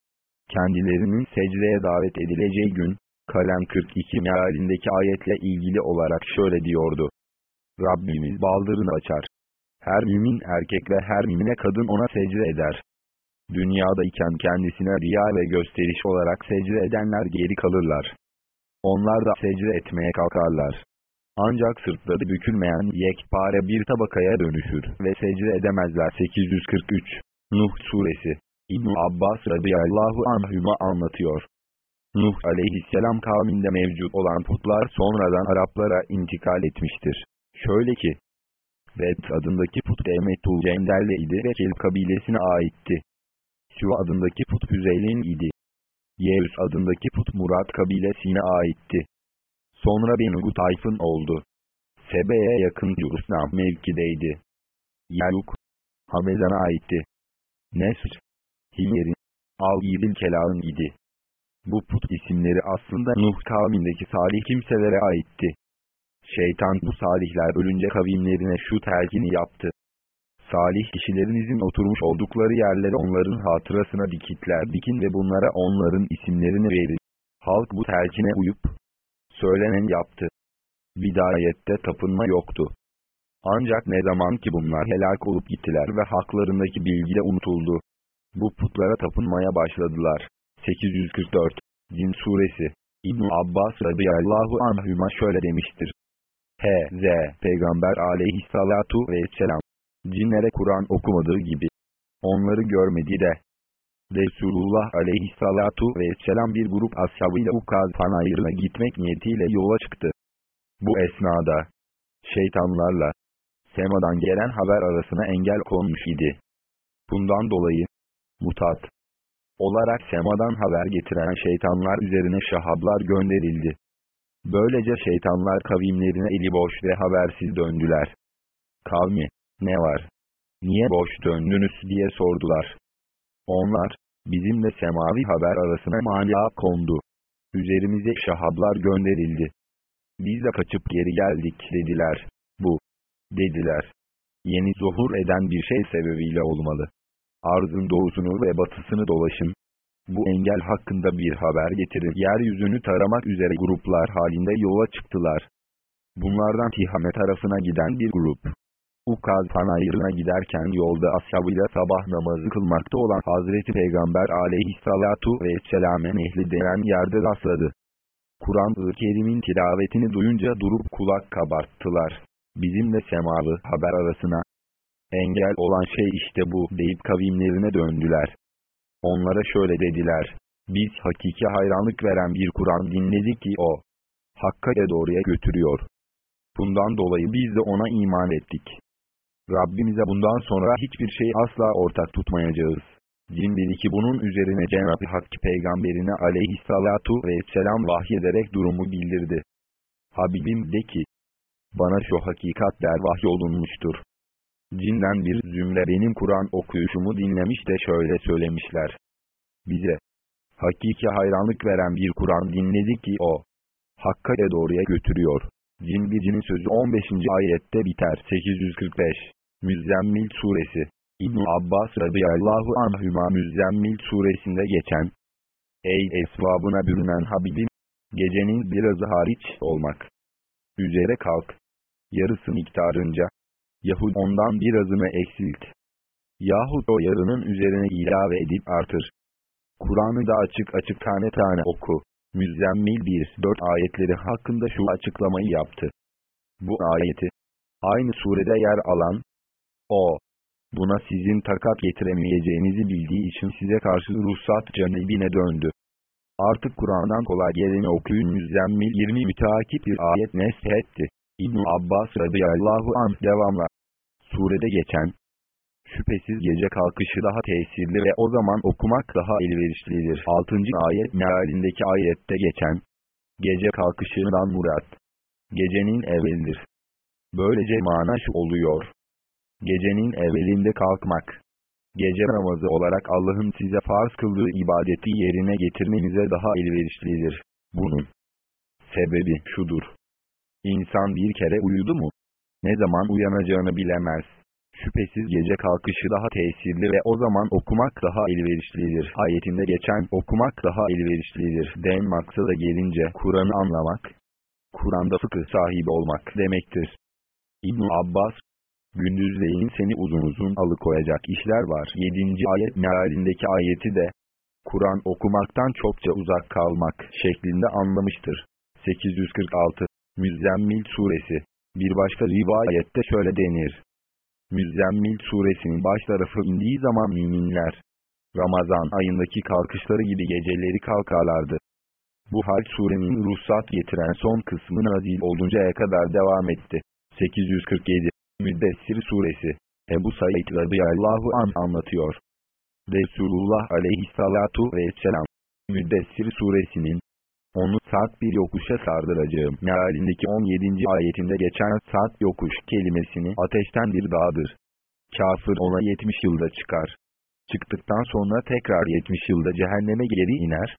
kendilerinin secdeye davet edileceği gün, kalem 42 mealindeki ayetle ilgili olarak şöyle diyordu. Rabbimiz baldırını açar. Her mümin erkek ve her mümine kadın ona secde eder. Dünyada iken kendisine riya ve gösteriş olarak secde edenler geri kalırlar. Onlar da secde etmeye kalkarlar. Ancak sırtları bükülmeyen yekpare bir tabakaya dönüşür ve secde edemezler. 843 Nuh Suresi İbn Abbas radıyallahu anhüma anlatıyor. Nuh aleyhisselam kavminde mevcut olan putlar sonradan Araplara intikal etmiştir. Şöyle ki, Vet adındaki put Demetul Cender'le idi ve Kelp kabilesine aitti. Su adındaki put Hüzeylin idi. Yevs adındaki put Murat kabilesine aitti. Sonra Benu Tayf'ın oldu. Sebe'ye yakın Yurusnam mevkideydi. Yaluk, Hamezan'a aitti. Nesr, Himyer'in, Al-İbil Kela'nın idi. Bu put isimleri aslında Nuh kavmindeki salih kimselere aitti. Şeytan bu salihler ölünce kavimlerine şu telkini yaptı. Salih kişilerinizin oturmuş oldukları yerlere onların hatırasına dikitler dikin ve bunlara onların isimlerini verin. Halk bu telkine uyup, söylenen yaptı. Bidayette tapınma yoktu. Ancak ne zaman ki bunlar helak olup gittiler ve haklarındaki bilgi de unutuldu. Bu putlara tapınmaya başladılar. 844 Cin Suresi İbn Abbas radıyallahu anhüma şöyle demiştir. H.Z. Peygamber aleyhissalatu vesselam cinlere Kur'an okumadığı gibi onları görmedi de Resulullah aleyhissalatu vesselam bir grup ashabıyla Ukaz panayırına gitmek niyetiyle yola çıktı. Bu esnada şeytanlarla semadan gelen haber arasına engel konmuş idi. Bundan dolayı Mutat olarak semadan haber getiren şeytanlar üzerine şahablar gönderildi. Böylece şeytanlar kavimlerine eli boş ve habersiz döndüler. Kavmi, ne var? Niye boş döndünüz diye sordular. Onlar, bizimle semavi haber arasına mania kondu. Üzerimize şahablar gönderildi. Biz de kaçıp geri geldik dediler. Bu, dediler. Yeni zuhur eden bir şey sebebiyle olmalı. Arzın doğusunu ve batısını dolaşın. Bu engel hakkında bir haber getirip yeryüzünü taramak üzere gruplar halinde yola çıktılar. Bunlardan Tihame tarafına giden bir grup. Ukaz panayırına giderken yolda ashabıyla sabah namazı kılmakta olan Hazreti Peygamber aleyhissalatu vesselam'e ehli denen yerde rastladı. Kur'an-ı Kerim'in tilavetini duyunca durup kulak kabarttılar. Bizimle semalı haber arasına engel olan şey işte bu deyip kavimlerine döndüler. Onlara şöyle dediler. Biz hakiki hayranlık veren bir Kur'an dinledik ki o, Hakk'a doğruya götürüyor. Bundan dolayı biz de ona iman ettik. Rabbimize bundan sonra hiçbir şey asla ortak tutmayacağız. Cin dedi ki bunun üzerine Cenab-ı Hak peygamberine aleyhissalatu vesselam vahyederek durumu bildirdi. Habibim de ki, bana şu hakikatler vahyolunmuştur. Cinden bir zümre benim Kur'an okuyuşumu dinlemiş de şöyle söylemişler. Bize, hakiki hayranlık veren bir Kur'an dinledik ki o, Hakk'a doğruya götürüyor. Cin bir cinin sözü 15. ayette biter 845. Müzzemmil suresi İbn Abbas radıyallahu anhüma Müzzemmil suresinde geçen Ey esvabına bürünen Habibim! Gecenin birazı hariç olmak üzere kalk. Yarısı miktarınca. Yahut ondan birazını eksilt. Yahut o yarının üzerine ilave edip artır. Kur'an'ı da açık açık tane tane oku. Müzzemmil 1-4 ayetleri hakkında şu açıklamayı yaptı. Bu ayeti, aynı surede yer alan, o, buna sizin takat getiremeyeceğinizi bildiği için size karşı ruhsat canibine döndü. Artık Kur'an'dan kolay geleni okuyun Müzzemmil 20 müteakip bir ayet neshetti. İbn Abbas radıyallahu anh devamla. Surede geçen, şüphesiz gece kalkışı daha tesirli ve o zaman okumak daha elverişlidir. 6. ayet mealindeki ayette geçen, gece kalkışından murat, gecenin evvelidir. Böylece mana şu oluyor. Gecenin evvelinde kalkmak. Gece namazı olarak Allah'ın size farz kıldığı ibadeti yerine getirmenize daha elverişlidir. Bunun sebebi şudur. İnsan bir kere uyudu mu? Ne zaman uyanacağını bilemez. Şüphesiz gece kalkışı daha tesirli ve o zaman okumak daha elverişlidir. Ayetinde geçen okumak daha elverişlidir. Den maksada gelince Kur'an'ı anlamak, Kur'an'da fıkıh sahibi olmak demektir. İbn Abbas, gündüzleyin seni uzun uzun alıkoyacak işler var. 7. ayet mealindeki ayeti de, Kur'an okumaktan çokça uzak kalmak şeklinde anlamıştır. 846 Müzzemmil Suresi Bir başka rivayette şöyle denir. Müzzemmil suresinin baş tarafı indiği zaman müminler, Ramazan ayındaki kalkışları gibi geceleri kalkarlardı. Bu hal surenin ruhsat getiren son kısmı nazil oluncaya kadar devam etti. 847 Müddessir suresi Ebu Said radıyallahu an anlatıyor. Resulullah aleyhissalatu vesselam Müddessir suresinin onu saat bir yokuşa sardıracağım. Mealindeki 17. ayetinde geçen saat yokuş kelimesini ateşten bir dağdır. Kafir ona 70 yılda çıkar. Çıktıktan sonra tekrar 70 yılda cehenneme geri iner.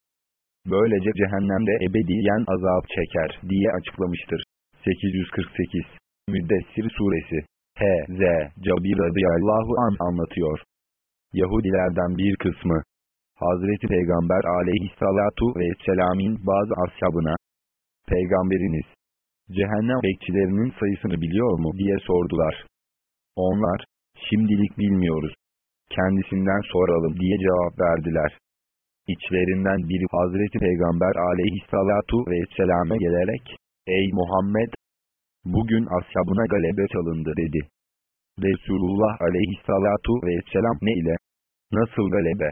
Böylece cehennemde ebediyen azap çeker diye açıklamıştır. 848 Müddessir suresi H.Z. Cabir radıyallahu an anlatıyor. Yahudilerden bir kısmı, Hazreti Peygamber aleyhissalatu vesselam'in bazı ashabına, Peygamberiniz, cehennem bekçilerinin sayısını biliyor mu diye sordular. Onlar, şimdilik bilmiyoruz, kendisinden soralım diye cevap verdiler. İçlerinden biri Hazreti Peygamber aleyhissalatu vesselam'e gelerek, Ey Muhammed! Bugün ashabına galebe çalındı dedi. Resulullah aleyhissalatu vesselam ne ile? Nasıl galebe?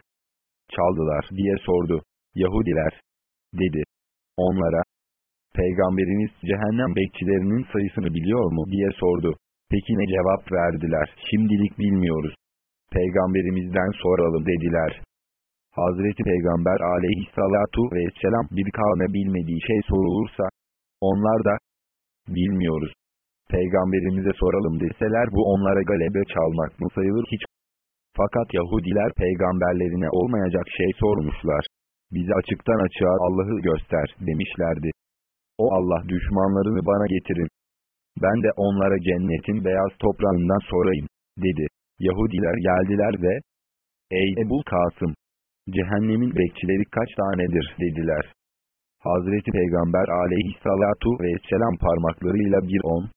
Çaldılar diye sordu. Yahudiler, dedi. Onlara, Peygamberiniz cehennem bekçilerinin sayısını biliyor mu diye sordu. Peki ne cevap verdiler? Şimdilik bilmiyoruz. Peygamberimizden soralım dediler. Hazreti Peygamber aleyhissalatu vesselam bir kavme bilmediği şey sorulursa, onlar da, bilmiyoruz. Peygamberimize soralım deseler bu onlara galebe çalmak mı sayılır hiç? Fakat Yahudiler peygamberlerine olmayacak şey sormuşlar. Bize açıktan açığa Allah'ı göster demişlerdi. O Allah düşmanlarını bana getirin. Ben de onlara cennetin beyaz toprağından sorayım, dedi. Yahudiler geldiler ve, Ey Ebu Kasım! Cehennemin bekçileri kaç tanedir, dediler. Hazreti Peygamber aleyhissalatu vesselam parmaklarıyla bir on,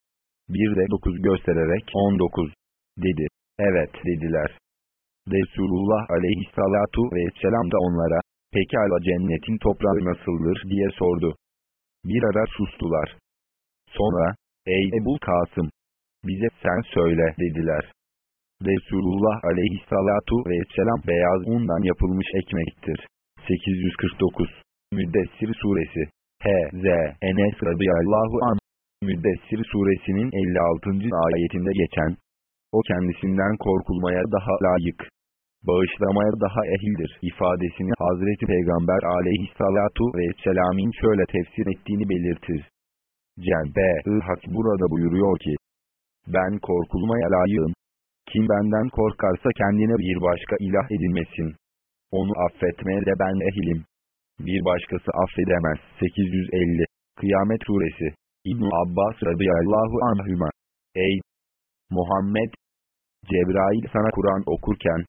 bir de dokuz göstererek on dokuz, dedi. Evet, dediler. Resulullah aleyhissalatu vesselam da onlara, pekala cennetin toprağı nasıldır diye sordu. Bir ara sustular. Sonra, ey Ebu Kasım, bize sen söyle dediler. Resulullah aleyhissalatu vesselam beyaz undan yapılmış ekmektir. 849 Müddessir Suresi H.Z. Enes radıyallahu anh Müddessir suresinin 56. ayetinde geçen O kendisinden korkulmaya daha layık, bağışlamaya daha ehildir ifadesini Hazreti Peygamber aleyhissalatu vesselam'in şöyle tefsir ettiğini belirtir. Cenb-i Hak burada buyuruyor ki, ben korkulmaya layığım. Kim benden korkarsa kendine bir başka ilah edinmesin. Onu affetmeye de ben ehilim. Bir başkası affedemez. 850 Kıyamet Suresi İbn Abbas radıyallahu anhüma Ey Muhammed! Cebrail sana Kur'an okurken,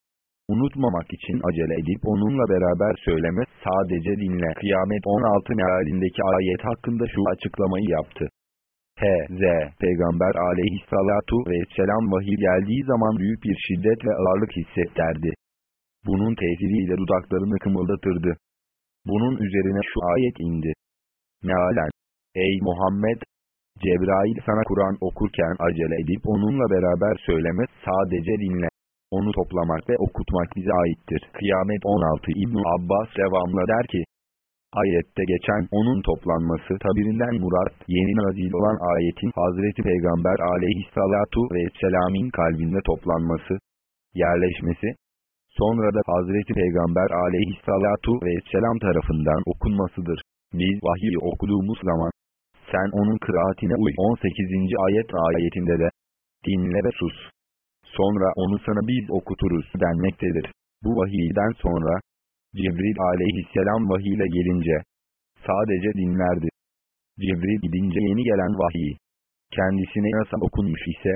unutmamak için acele edip onunla beraber söyleme sadece dinle. Kıyamet 16 mealindeki ayet hakkında şu açıklamayı yaptı. H.Z. Peygamber aleyhissalatu vesselam vahiy geldiği zaman büyük bir şiddet ve ağırlık hissettirdi. Bunun tesiriyle dudaklarını kımıldatırdı. Bunun üzerine şu ayet indi. Mealen, Ey Muhammed! Cebrail sana Kur'an okurken acele edip onunla beraber söyleme sadece dinle. Onu toplamak ve okutmak bize aittir. Kıyamet 16 İbn Abbas devamla der ki, Ayette geçen onun toplanması tabirinden murat yeni nazil olan ayetin Hazreti Peygamber aleyhissalatu vesselam'in kalbinde toplanması, yerleşmesi, sonra da Hazreti Peygamber aleyhissalatu vesselam tarafından okunmasıdır. Biz vahyi okuduğumuz zaman, sen onun kıraatine uy. 18. ayet ayetinde de, dinle ve sus. Sonra onu sana biz okuturuz denmektedir. Bu vahiyden sonra, Cibril aleyhisselam vahiyle gelince, sadece dinlerdi. Cibril gidince yeni gelen vahiy, kendisine nasıl okunmuş ise,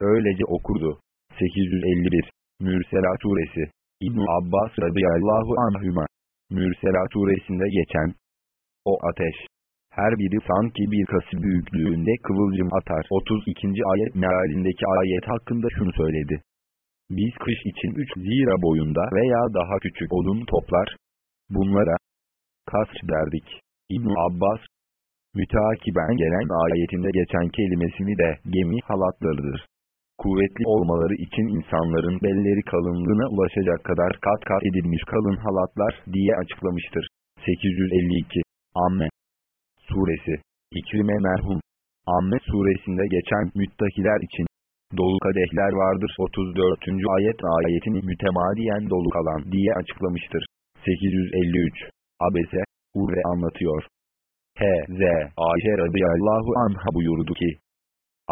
öylece okurdu. 851 Mürsela Suresi İbn Abbas radıyallahu anhüma Mürsela Suresinde geçen, o ateş, her biri sanki bir kası büyüklüğünde kıvılcım atar. 32. ayet mealindeki ayet hakkında şunu söyledi. Biz kış için 3 zira boyunda veya daha küçük odun toplar. Bunlara kasr derdik. ibn Abbas, müteakiben gelen ayetinde geçen kelimesini de gemi halatlarıdır. Kuvvetli olmaları için insanların belleri kalınlığına ulaşacak kadar kat kat edilmiş kalın halatlar diye açıklamıştır. 852 Amme Suresi İkrime merhum Amme suresinde geçen müttakiler için dolu kadehler vardır. 34. ayet ayetini mütemadiyen dolu kalan diye açıklamıştır. 853 Abese, Urve anlatıyor. H.Z. Ayşe radıyallahu anha buyurdu ki,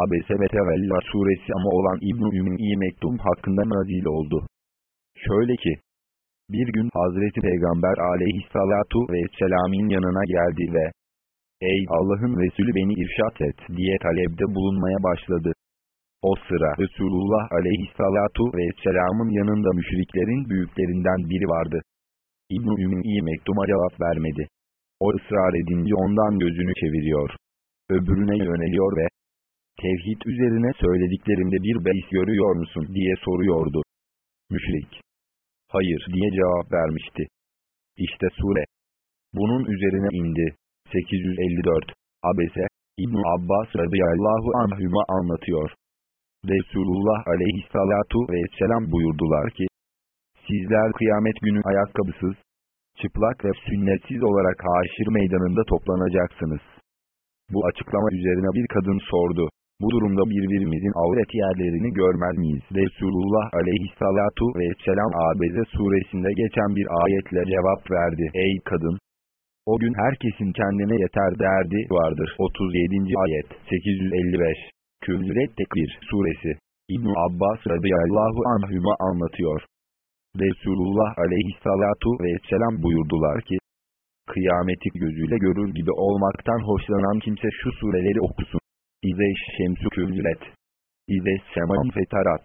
Abese ve Tevella suresi ama olan İbn-i Ümmi Mektum hakkında nazil oldu. Şöyle ki, bir gün Hazreti Peygamber aleyhissalatu vesselam'in yanına geldi ve, Ey Allah'ın Resulü beni irşat et diye talepte bulunmaya başladı. O sıra Resulullah aleyhissalatu vesselamın yanında müşriklerin büyüklerinden biri vardı. İbn-i Ümmi'yi mektuma cevap vermedi. O ısrar edince ondan gözünü çeviriyor. Öbürüne yöneliyor ve tevhid üzerine söylediklerimde bir beis görüyor musun diye soruyordu. Müşrik. Hayır diye cevap vermişti. İşte sure. Bunun üzerine indi. 854. Abese, İbn Abbas radıyallahu anhüma anlatıyor. Resulullah aleyhissalatu vesselam buyurdular ki, Sizler kıyamet günü ayakkabısız, çıplak ve sünnetsiz olarak haşir meydanında toplanacaksınız. Bu açıklama üzerine bir kadın sordu. Bu durumda birbirimizin avret yerlerini görmez miyiz? Resulullah aleyhissalatu vesselam Abeze suresinde geçen bir ayetle cevap verdi. Ey kadın! O gün herkesin kendine yeter derdi vardır. 37. ayet 855 Küllüret Tekbir suresi İbn Abbas radıyallahu anhüma anlatıyor. Resulullah aleyhissalatu vesselam buyurdular ki, kıyameti gözüyle görür gibi olmaktan hoşlanan kimse şu sureleri okusun. İze şemsü küllüret. İze seman fetarat.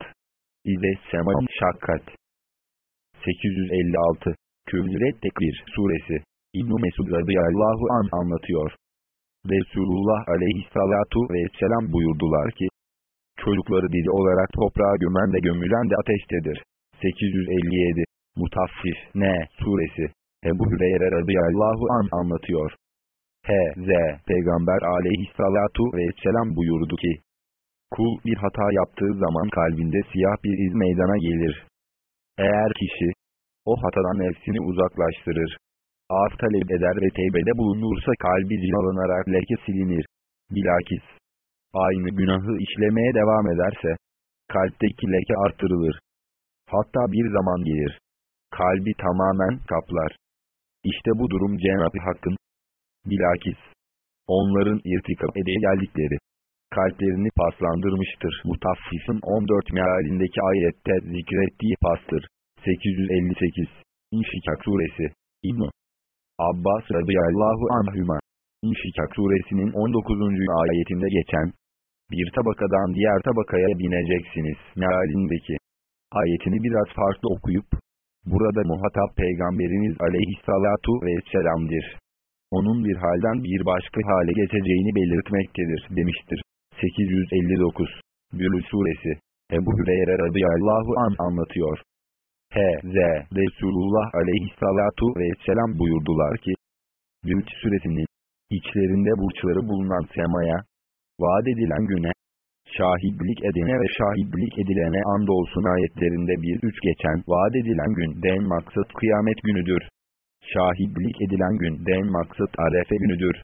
İze seman şakkat. 856 Küllüret Tekbir suresi İbn-i Mesud radıyallahu an anlatıyor. Resulullah aleyhissalatu vesselam buyurdular ki, çocukları dili olarak toprağa gömen de gömülen de ateştedir. 857 Mutaffif Ne suresi Ebu Hüreyre radıyallahu an anlatıyor. H.Z. Peygamber aleyhissalatu vesselam buyurdu ki, Kul bir hata yaptığı zaman kalbinde siyah bir iz meydana gelir. Eğer kişi, o hatadan nefsini uzaklaştırır, af talep eder ve tevbede bulunursa kalbi cilalanak leke silinir. Bilakis, aynı günahı işlemeye devam ederse, kalpteki leke artırılır. Hatta bir zaman gelir. Kalbi tamamen kaplar. İşte bu durum Cenab-ı Hakk'ın, bilakis, onların irtikap edeye geldikleri, kalplerini paslandırmıştır. Mutaffif'in 14 mealindeki ayette zikrettiği pastır. 858 İnşikak Suresi İbn Abbas radıyallahu anhüma İnşikak suresinin 19. ayetinde geçen bir tabakadan diğer tabakaya bineceksiniz mealindeki ayetini biraz farklı okuyup burada muhatap peygamberiniz aleyhissalatu vesselam'dir. Onun bir halden bir başka hale geçeceğini belirtmektedir demiştir. 859 Bülü suresi Ebu Hüreyre radıyallahu an anlatıyor. H.Z. Resulullah aleyhissalatu vesselam buyurdular ki, Büyük suresinin içlerinde burçları bulunan semaya, vaat edilen güne, şahitlik edene ve şahitlik edilene andolsun ayetlerinde bir üç geçen vaat edilen günden maksat kıyamet günüdür. Şahitlik edilen günden maksat arefe günüdür.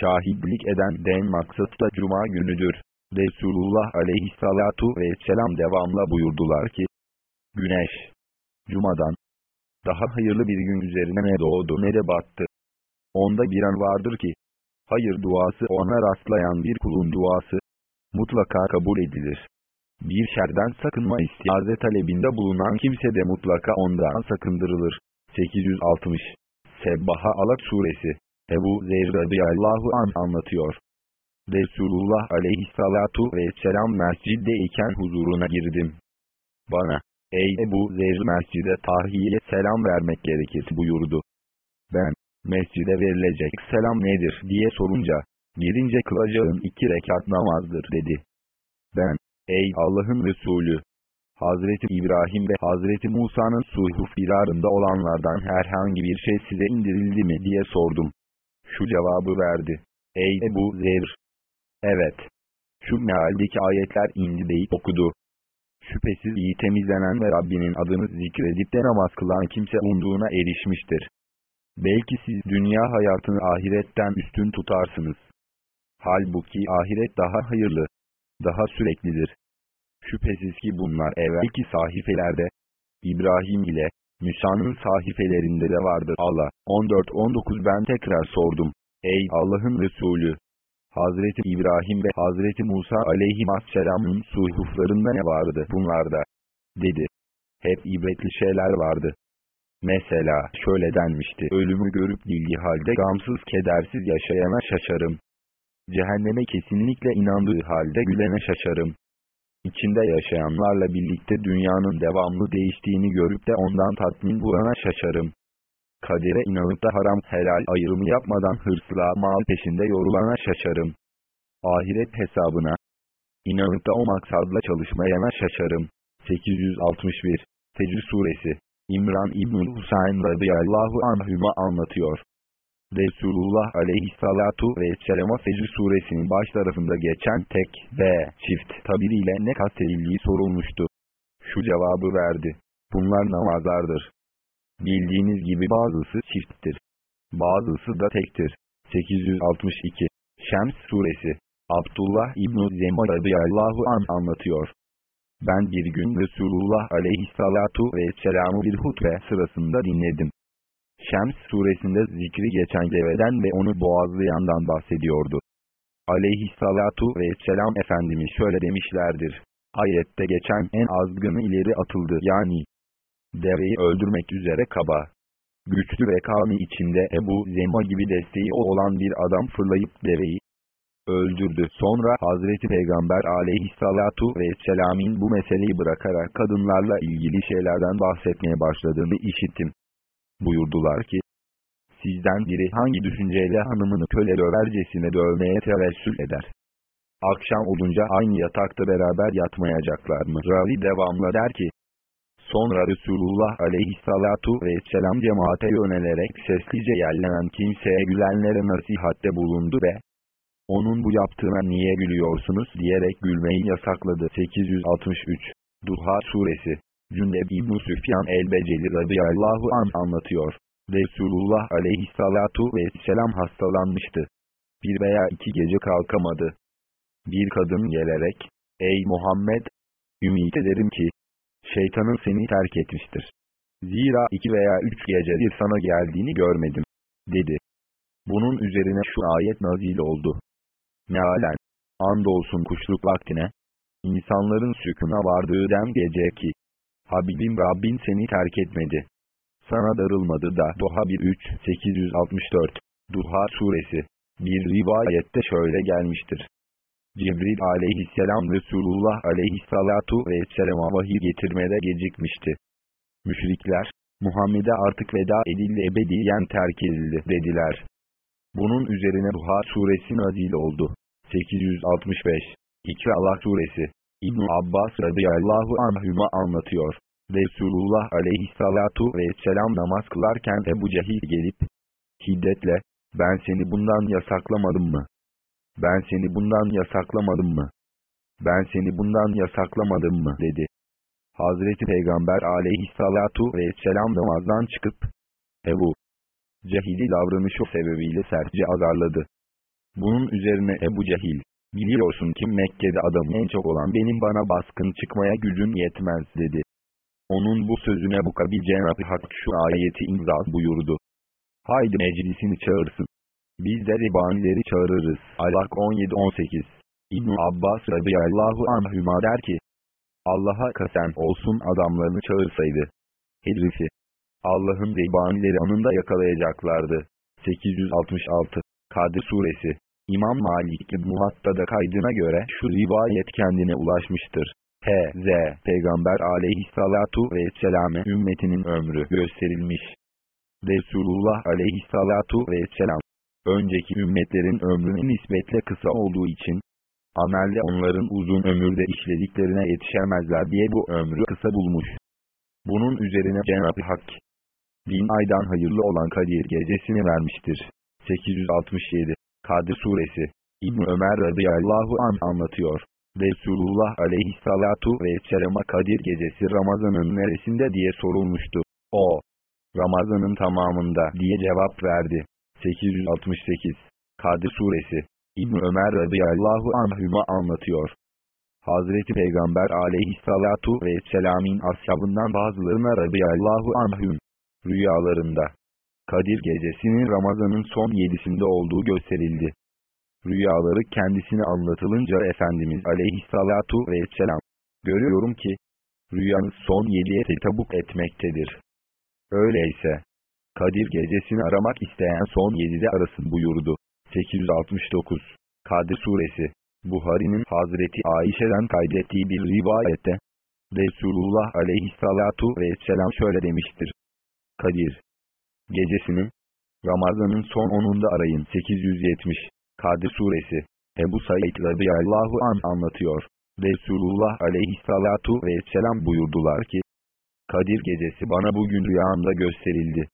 Şahitlik eden den maksat da cuma günüdür. Resulullah aleyhissalatu vesselam devamla buyurdular ki, Güneş, Cuma'dan, daha hayırlı bir gün üzerine ne doğdu ne de battı. Onda bir an vardır ki, hayır duası ona rastlayan bir kulun duası, mutlaka kabul edilir. Bir şerden sakınma istiaze talebinde bulunan kimse de mutlaka ondan sakındırılır. 860 Sebbaha Alak Suresi Ebu Zer radıyallahu an anlatıyor. Resulullah aleyhissalatu vesselam mescidde iken huzuruna girdim. Bana, ey Ebu Zer mescide tahiye selam vermek gerekir buyurdu. Ben, mescide verilecek selam nedir diye sorunca, girince kılacağın iki rekat namazdır dedi. Ben, ey Allah'ın Resulü, Hazreti İbrahim ve Hazreti Musa'nın suhuf firarında olanlardan herhangi bir şey size indirildi mi diye sordum. Şu cevabı verdi. Ey Ebu Zer! Evet. Şu mealdeki ayetler indi deyip okudu. Şüphesiz iyi temizlenen ve Rabbinin adını zikredip de namaz kılan kimse umduğuna erişmiştir. Belki siz dünya hayatını ahiretten üstün tutarsınız. Halbuki ahiret daha hayırlı, daha süreklidir. Şüphesiz ki bunlar evvelki sahifelerde, İbrahim ile, Müsa'nın sahifelerinde de vardır. Allah, 14-19 ben tekrar sordum. Ey Allah'ın Resulü! Hazreti İbrahim ve Hazreti Musa aleyhisselamın suhuflarında ne vardı bunlarda? Dedi. Hep ibretli şeyler vardı. Mesela şöyle denmişti. Ölümü görüp bilgi halde gamsız kedersiz yaşayana şaşarım. Cehenneme kesinlikle inandığı halde gülene şaşarım. İçinde yaşayanlarla birlikte dünyanın devamlı değiştiğini görüp de ondan tatmin bulana şaşarım. Kadere inanıp da haram helal ayrımı yapmadan hırsla mal peşinde yorulana şaşarım. Ahiret hesabına inanıp da o maksadla çalışmayana şaşarım. 861 Tecrü Suresi İmran İbnül Husayn radıyallahu anhüma anlatıyor. Resulullah aleyhissalatu vesselam'a Fecr suresinin baş tarafında geçen tek ve çift tabiriyle ne kastedildiği sorulmuştu. Şu cevabı verdi. Bunlar namazlardır. Bildiğiniz gibi bazısı çifttir. Bazısı da tektir. 862 Şems suresi Abdullah İbn-i Zema radıyallahu an anlatıyor. Ben bir gün Resulullah aleyhissalatu vesselam'ı bir hutbe sırasında dinledim. Şems suresinde zikri geçen deveden ve onu boğazlayandan bahsediyordu. Aleyhissalatu vesselam Efendimiz şöyle demişlerdir. Ayette geçen en azgını ileri atıldı yani. Deveyi öldürmek üzere kaba. Güçlü ve kavmi içinde Ebu Zema gibi desteği olan bir adam fırlayıp deveyi öldürdü. Sonra Hazreti Peygamber aleyhissalatu vesselam'in bu meseleyi bırakarak kadınlarla ilgili şeylerden bahsetmeye başladığını işittim. Buyurdular ki, sizden biri hangi düşünceyle hanımını köle dövercesine dövmeye tevessül eder? Akşam olunca aynı yatakta beraber yatmayacaklar mı? Ravi devamla der ki, Sonra Resulullah aleyhissalatu vesselam cemaate yönelerek sessizce yerlenen kimseye gülenlere nasihatte bulundu ve onun bu yaptığına niye gülüyorsunuz diyerek gülmeyi yasakladı. 863 Duha Suresi Cündeb İbn-i Süfyan el-Beceli radıyallahu an anlatıyor. Resulullah aleyhissalatu vesselam hastalanmıştı. Bir veya iki gece kalkamadı. Bir kadın gelerek, Ey Muhammed! Ümit ederim ki, şeytanın seni terk etmiştir. Zira iki veya üç gecedir sana geldiğini görmedim, dedi. Bunun üzerine şu ayet nazil oldu. Mealen, andolsun kuşluk vaktine, insanların sükuna vardığı dem gece ki, Habibim Rabbin seni terk etmedi. Sana darılmadı da Doha 1 864 Duha suresi bir rivayette şöyle gelmiştir. Cibril aleyhisselam Resulullah aleyhissalatu vesselama vahiy getirmede gecikmişti. Müşrikler, Muhammed'e artık veda edildi ebediyen terk edildi dediler. Bunun üzerine Duha suresi nazil oldu. 865 İki Allah suresi İbn Abbas radıyallahu anhüma anlatıyor. Resulullah aleyhissalatu vesselam namaz kılarken Ebu Cehil gelip, hiddetle, ben seni bundan yasaklamadım mı? Ben seni bundan yasaklamadım mı? Ben seni bundan yasaklamadım mı? dedi. Hazreti Peygamber aleyhissalatu vesselam namazdan çıkıp, Ebu Cehil'i davranışı sebebiyle sertçe azarladı. Bunun üzerine Ebu Cehil, biliyorsun ki Mekke'de adamın en çok olan benim bana baskın çıkmaya gücün yetmez dedi. Onun bu sözüne bu kabil Cenab-ı Hak şu ayeti imza buyurdu. Haydi meclisini çağırsın. Biz de ribanileri çağırırız. Alak 17-18 İbn Abbas radıyallahu anhüma der ki, Allah'a kasem olsun adamlarını çağırsaydı. Herifi, Allah'ın ribanileri anında yakalayacaklardı. 866 Kadir Suresi İmam Malik Muhatta'da kaydına göre şu rivayet kendine ulaşmıştır. H.Z. Peygamber aleyhissalatu vesselam'e ümmetinin ömrü gösterilmiş. Resulullah aleyhissalatu vesselam, önceki ümmetlerin ömrünün nispetle kısa olduğu için, amelde onların uzun ömürde işlediklerine yetişemezler diye bu ömrü kısa bulmuş. Bunun üzerine Cenab-ı Hak, bin aydan hayırlı olan Kadir gecesini vermiştir. 867 Kadir Suresi İbn Ömer radıyallahu an anlatıyor. Resulullah aleyhissalatu vesselama Kadir gecesi Ramazan'ın neresinde diye sorulmuştu. O, Ramazan'ın tamamında diye cevap verdi. 868 Kadir Suresi İbn Ömer radıyallahu anhüma anlatıyor. Hazreti Peygamber aleyhissalatu vesselam'in ashabından bazılarına radıyallahu anhüm rüyalarında Kadir gecesinin Ramazan'ın son yedisinde olduğu gösterildi. Rüyaları kendisine anlatılınca Efendimiz aleyhissalatu vesselam, görüyorum ki, rüyanız son yediye tetabuk etmektedir. Öyleyse, Kadir gecesini aramak isteyen son yedide arasın buyurdu. 869 Kadir Suresi Buhari'nin Hazreti Ayşe'den kaydettiği bir rivayette, Resulullah aleyhissalatu vesselam şöyle demiştir. Kadir gecesini, Ramazan'ın son onunda arayın 870 Kadir Suresi Ebu Said radıyallahu an anlatıyor. Resulullah aleyhissalatu vesselam buyurdular ki, Kadir gecesi bana bugün rüyamda gösterildi.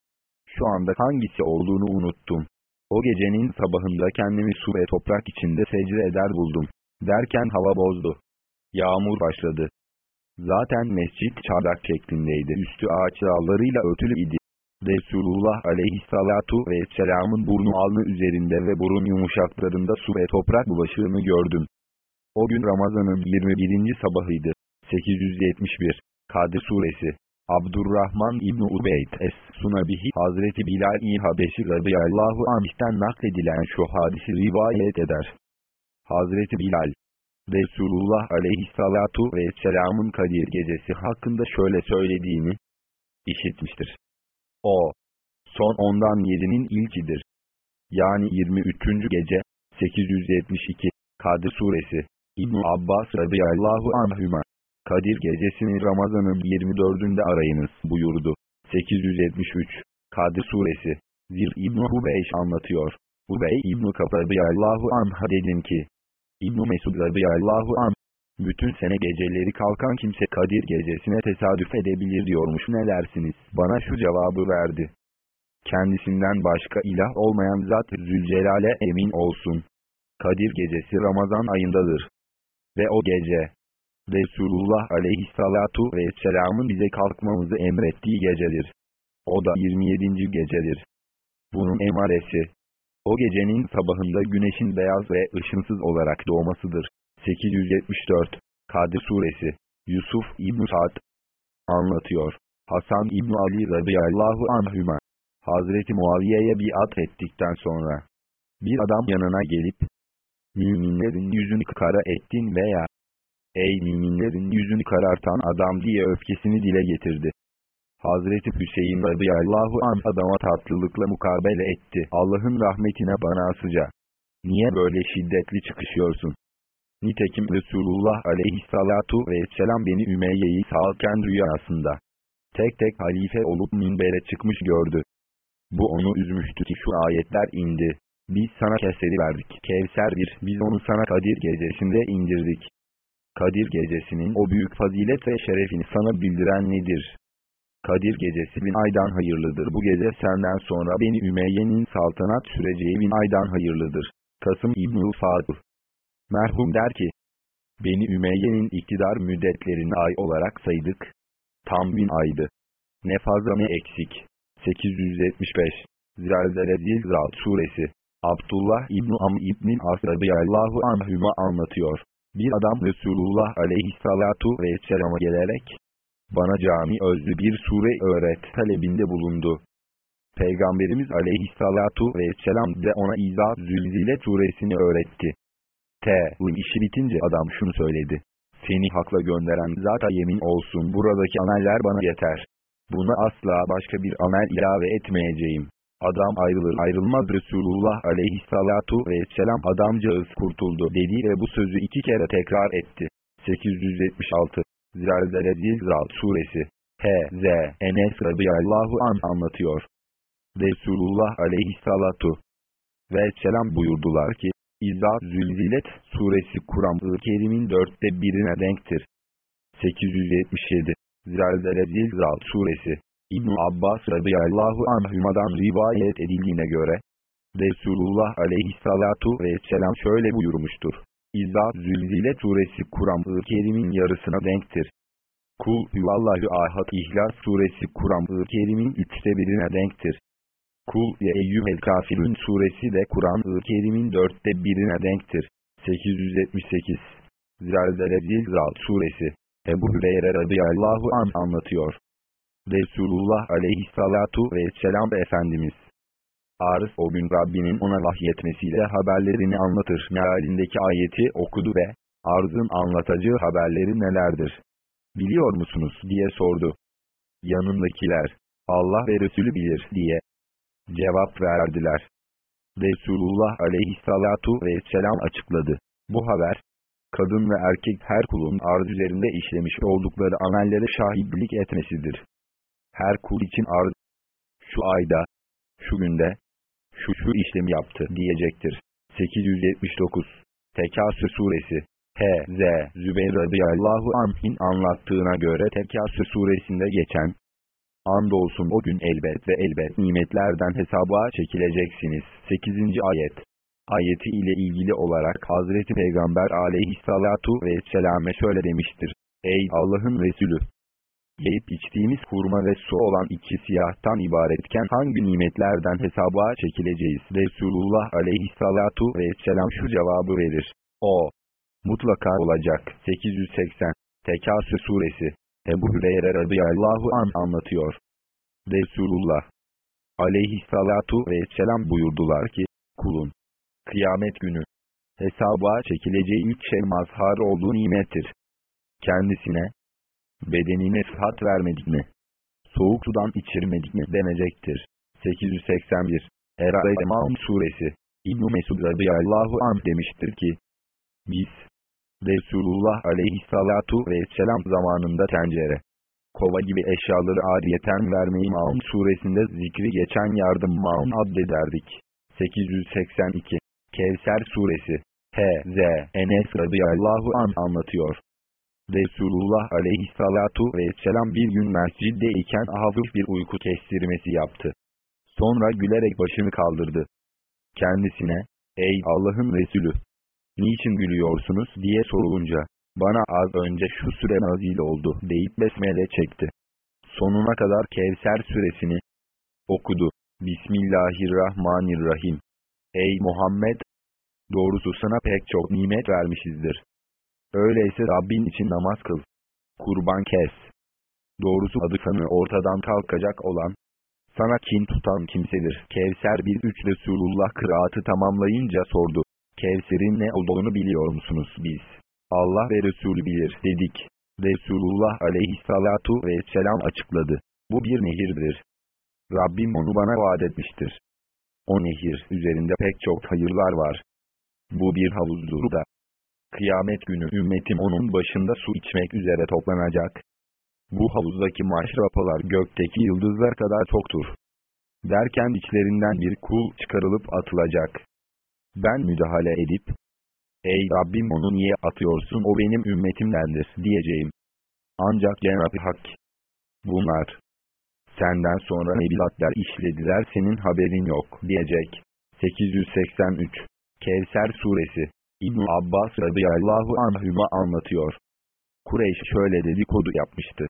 Şu anda hangisi olduğunu unuttum. O gecenin sabahında kendimi su ve toprak içinde secde eder buldum. Derken hava bozdu. Yağmur başladı. Zaten mescit çardak şeklindeydi. Üstü ağaç dallarıyla örtülü idi. Resulullah aleyhissalatu vesselamın burnu alnı üzerinde ve burun yumuşaklarında su ve toprak bulaşığını gördüm. O gün Ramazan'ın 21. sabahıydı. 871 Kadir Suresi Abdurrahman İbni Ubeyd Es-Sunabihi Hazreti Bilal-i Habeşi radıyallahu anh'ten nakledilen şu hadisi rivayet eder. Hazreti Bilal, Resulullah aleyhissalatu vesselamın Kadir gecesi hakkında şöyle söylediğini işitmiştir. O, son ondan yedinin ilkidir. Yani 23. gece, 872, Kadir Suresi, İbn Abbas radıyallahu anhüma, Kadir gecesini Ramazan'ın 24'ünde arayınız buyurdu. 873, Kadir Suresi, Zir İbn Hubeyş anlatıyor. Hubey İbn Kap radıyallahu anh'a dedim ki, İbn Mesud radıyallahu anh, bütün sene geceleri kalkan kimse Kadir gecesine tesadüf edebilir diyormuş ne dersiniz? Bana şu cevabı verdi. Kendisinden başka ilah olmayan Zat Zülcelal'e emin olsun. Kadir gecesi Ramazan ayındadır. Ve o gece, Resulullah aleyhissalatu vesselamın bize kalkmamızı emrettiği gecedir. O da 27. gecedir. Bunun emaresi, o gecenin sabahında güneşin beyaz ve ışınsız olarak doğmasıdır. 874 Kadir Suresi Yusuf İbn Sa'd anlatıyor. Hasan İbn Ali radıyallahu anhüma Hazreti Muaviye'ye biat ettikten sonra bir adam yanına gelip müminlerin yüzünü kara ettin veya ey müminlerin yüzünü karartan adam diye öfkesini dile getirdi. Hazreti Hüseyin radıyallahu anh adama tatlılıkla mukabele etti. Allah'ın rahmetine bana asıca. Niye böyle şiddetli çıkışıyorsun? Nitekim Resulullah aleyhissalatu vesselam beni Ümeyye'yi sağken rüyasında. Tek tek halife olup minbere çıkmış gördü. Bu onu üzmüştü ki şu ayetler indi. Biz sana keseri verdik. Kevser bir, biz onu sana Kadir gecesinde indirdik. Kadir gecesinin o büyük fazilet ve şerefini sana bildiren nedir? Kadir gecesi bin aydan hayırlıdır. Bu gece senden sonra beni Ümeyye'nin saltanat süreceği bin aydan hayırlıdır. Kasım İbn-i Fadıl Merhum der ki, Beni Ümeyye'nin iktidar müddetlerini ay olarak saydık. Tam bin aydı. Ne fazla ne eksik. 875 Zilzale Zilzal Suresi Abdullah İbn Am İbn As radıyallahu anhüma anlatıyor. Bir adam Resulullah aleyhissalatu vesselama gelerek, bana cami özlü bir sure öğret talebinde bulundu. Peygamberimiz aleyhissalatu vesselam de ona İza Zülzile suresini öğretti. T. işi bitince adam şunu söyledi. Seni hakla gönderen zata yemin olsun buradaki ameller bana yeter. Buna asla başka bir amel ilave etmeyeceğim. Adam ayrılır ayrılmaz Resulullah aleyhissalatu vesselam adamcağız kurtuldu dedi ve bu sözü iki kere tekrar etti. 876 Zilzale Zilzal suresi H.Z. Enes radıyallahu an anlatıyor. Resulullah aleyhissalatu vesselam buyurdular ki, İzza Zülzilet suresi Kur'an-ı Kerim'in dörtte birine denktir. 877 Zilzale Zilzal suresi İbn Abbas radıyallahu anhümadan rivayet edildiğine göre, Resulullah aleyhissalatu vesselam şöyle buyurmuştur. İzza Zülzile suresi Kur'an-ı Kerim'in yarısına denktir. Kul Hüvallahu Ahad İhlas suresi Kur'an-ı Kerim'in üçte birine denktir. Kul ve Eyyühel Kafirun suresi de Kur'an-ı Kerim'in dörtte birine denktir. 878 Zilzale Zilzal suresi Ebu Hüreyre radıyallahu an anlatıyor. Resulullah aleyhissalatu vesselam Efendimiz Arif o gün Rabbinin ona vahyetmesiyle haberlerini anlatır. Mealindeki ayeti okudu ve arzın anlatacağı haberleri nelerdir? Biliyor musunuz diye sordu. Yanındakiler, Allah ve Resulü bilir diye cevap verdiler. Resulullah aleyhissalatu vesselam açıkladı. Bu haber, kadın ve erkek her kulun arz üzerinde işlemiş oldukları amellere şahitlik etmesidir. Her kul için arz, şu ayda, şu günde, şu şu işlemi yaptı diyecektir. 879 Tekasür Suresi H.Z. Zübeyir radıyallahu anh'in anlattığına göre Tekasür suresinde geçen Andolsun o gün elbet ve elbet nimetlerden hesaba çekileceksiniz. 8. ayet Ayeti ile ilgili olarak Hazreti Peygamber aleyhissalatu vesselam'e şöyle demiştir. Ey Allah'ın Resulü! Yiyip içtiğimiz hurma ve su olan iki siyahtan ibaretken hangi nimetlerden hesaba çekileceğiz? Resulullah aleyhissalatu vesselam şu cevabı verir. O, mutlaka olacak. 880 Tekasür suresi Ebu Hüreyre radıyallahu an anlatıyor. Resulullah aleyhissalatu vesselam buyurdular ki, kulun, kıyamet günü, hesaba çekileceği üç şey mazhar olduğu nimettir. Kendisine, bedenine sıhhat vermedik mi? Soğuk sudan içirmedik mi denecektir. 881 Erare Maun suresi İbn-i Mesud radıyallahu anh demiştir ki, biz, Resulullah aleyhissalatu vesselam zamanında tencere, kova gibi eşyaları ariyeten vermeyi Maun suresinde zikri geçen yardım Maun addederdik. 882 Kevser suresi H.Z. Enes radıyallahu an anlatıyor. Resulullah aleyhissalatu vesselam bir gün mescidde iken hafif bir uyku kestirmesi yaptı. Sonra gülerek başını kaldırdı. Kendisine, ey Allah'ın Resulü, niçin gülüyorsunuz diye sorulunca, bana az önce şu süre nazil oldu deyip besmele çekti. Sonuna kadar Kevser suresini okudu. Bismillahirrahmanirrahim. Ey Muhammed! Doğrusu sana pek çok nimet vermişizdir. Öyleyse Rabbin için namaz kıl. Kurban kes. Doğrusu adı kanı ortadan kalkacak olan, sana kin tutan kimsedir. Kevser bir üç Resulullah kıraatı tamamlayınca sordu. Kevser'in ne olduğunu biliyor musunuz biz? Allah ve Resulü bilir dedik. Resulullah aleyhissalatu vesselam açıkladı. Bu bir nehirdir. Rabbim onu bana vaat etmiştir. O nehir üzerinde pek çok hayırlar var. Bu bir havuzdur da. Kıyamet günü ümmetim onun başında su içmek üzere toplanacak. Bu havuzdaki maşrapalar gökteki yıldızlar kadar çoktur. Derken içlerinden bir kul çıkarılıp atılacak. Ben müdahale edip, Ey Rabbim onu niye atıyorsun o benim ümmetimdendir diyeceğim. Ancak Cenab-ı Hak, bunlar, senden sonra ne bilatler işlediler senin haberin yok diyecek. 883 Kevser suresi İbn Abbas radıyallahu anhüma anlatıyor. Kureyş şöyle dedikodu yapmıştı.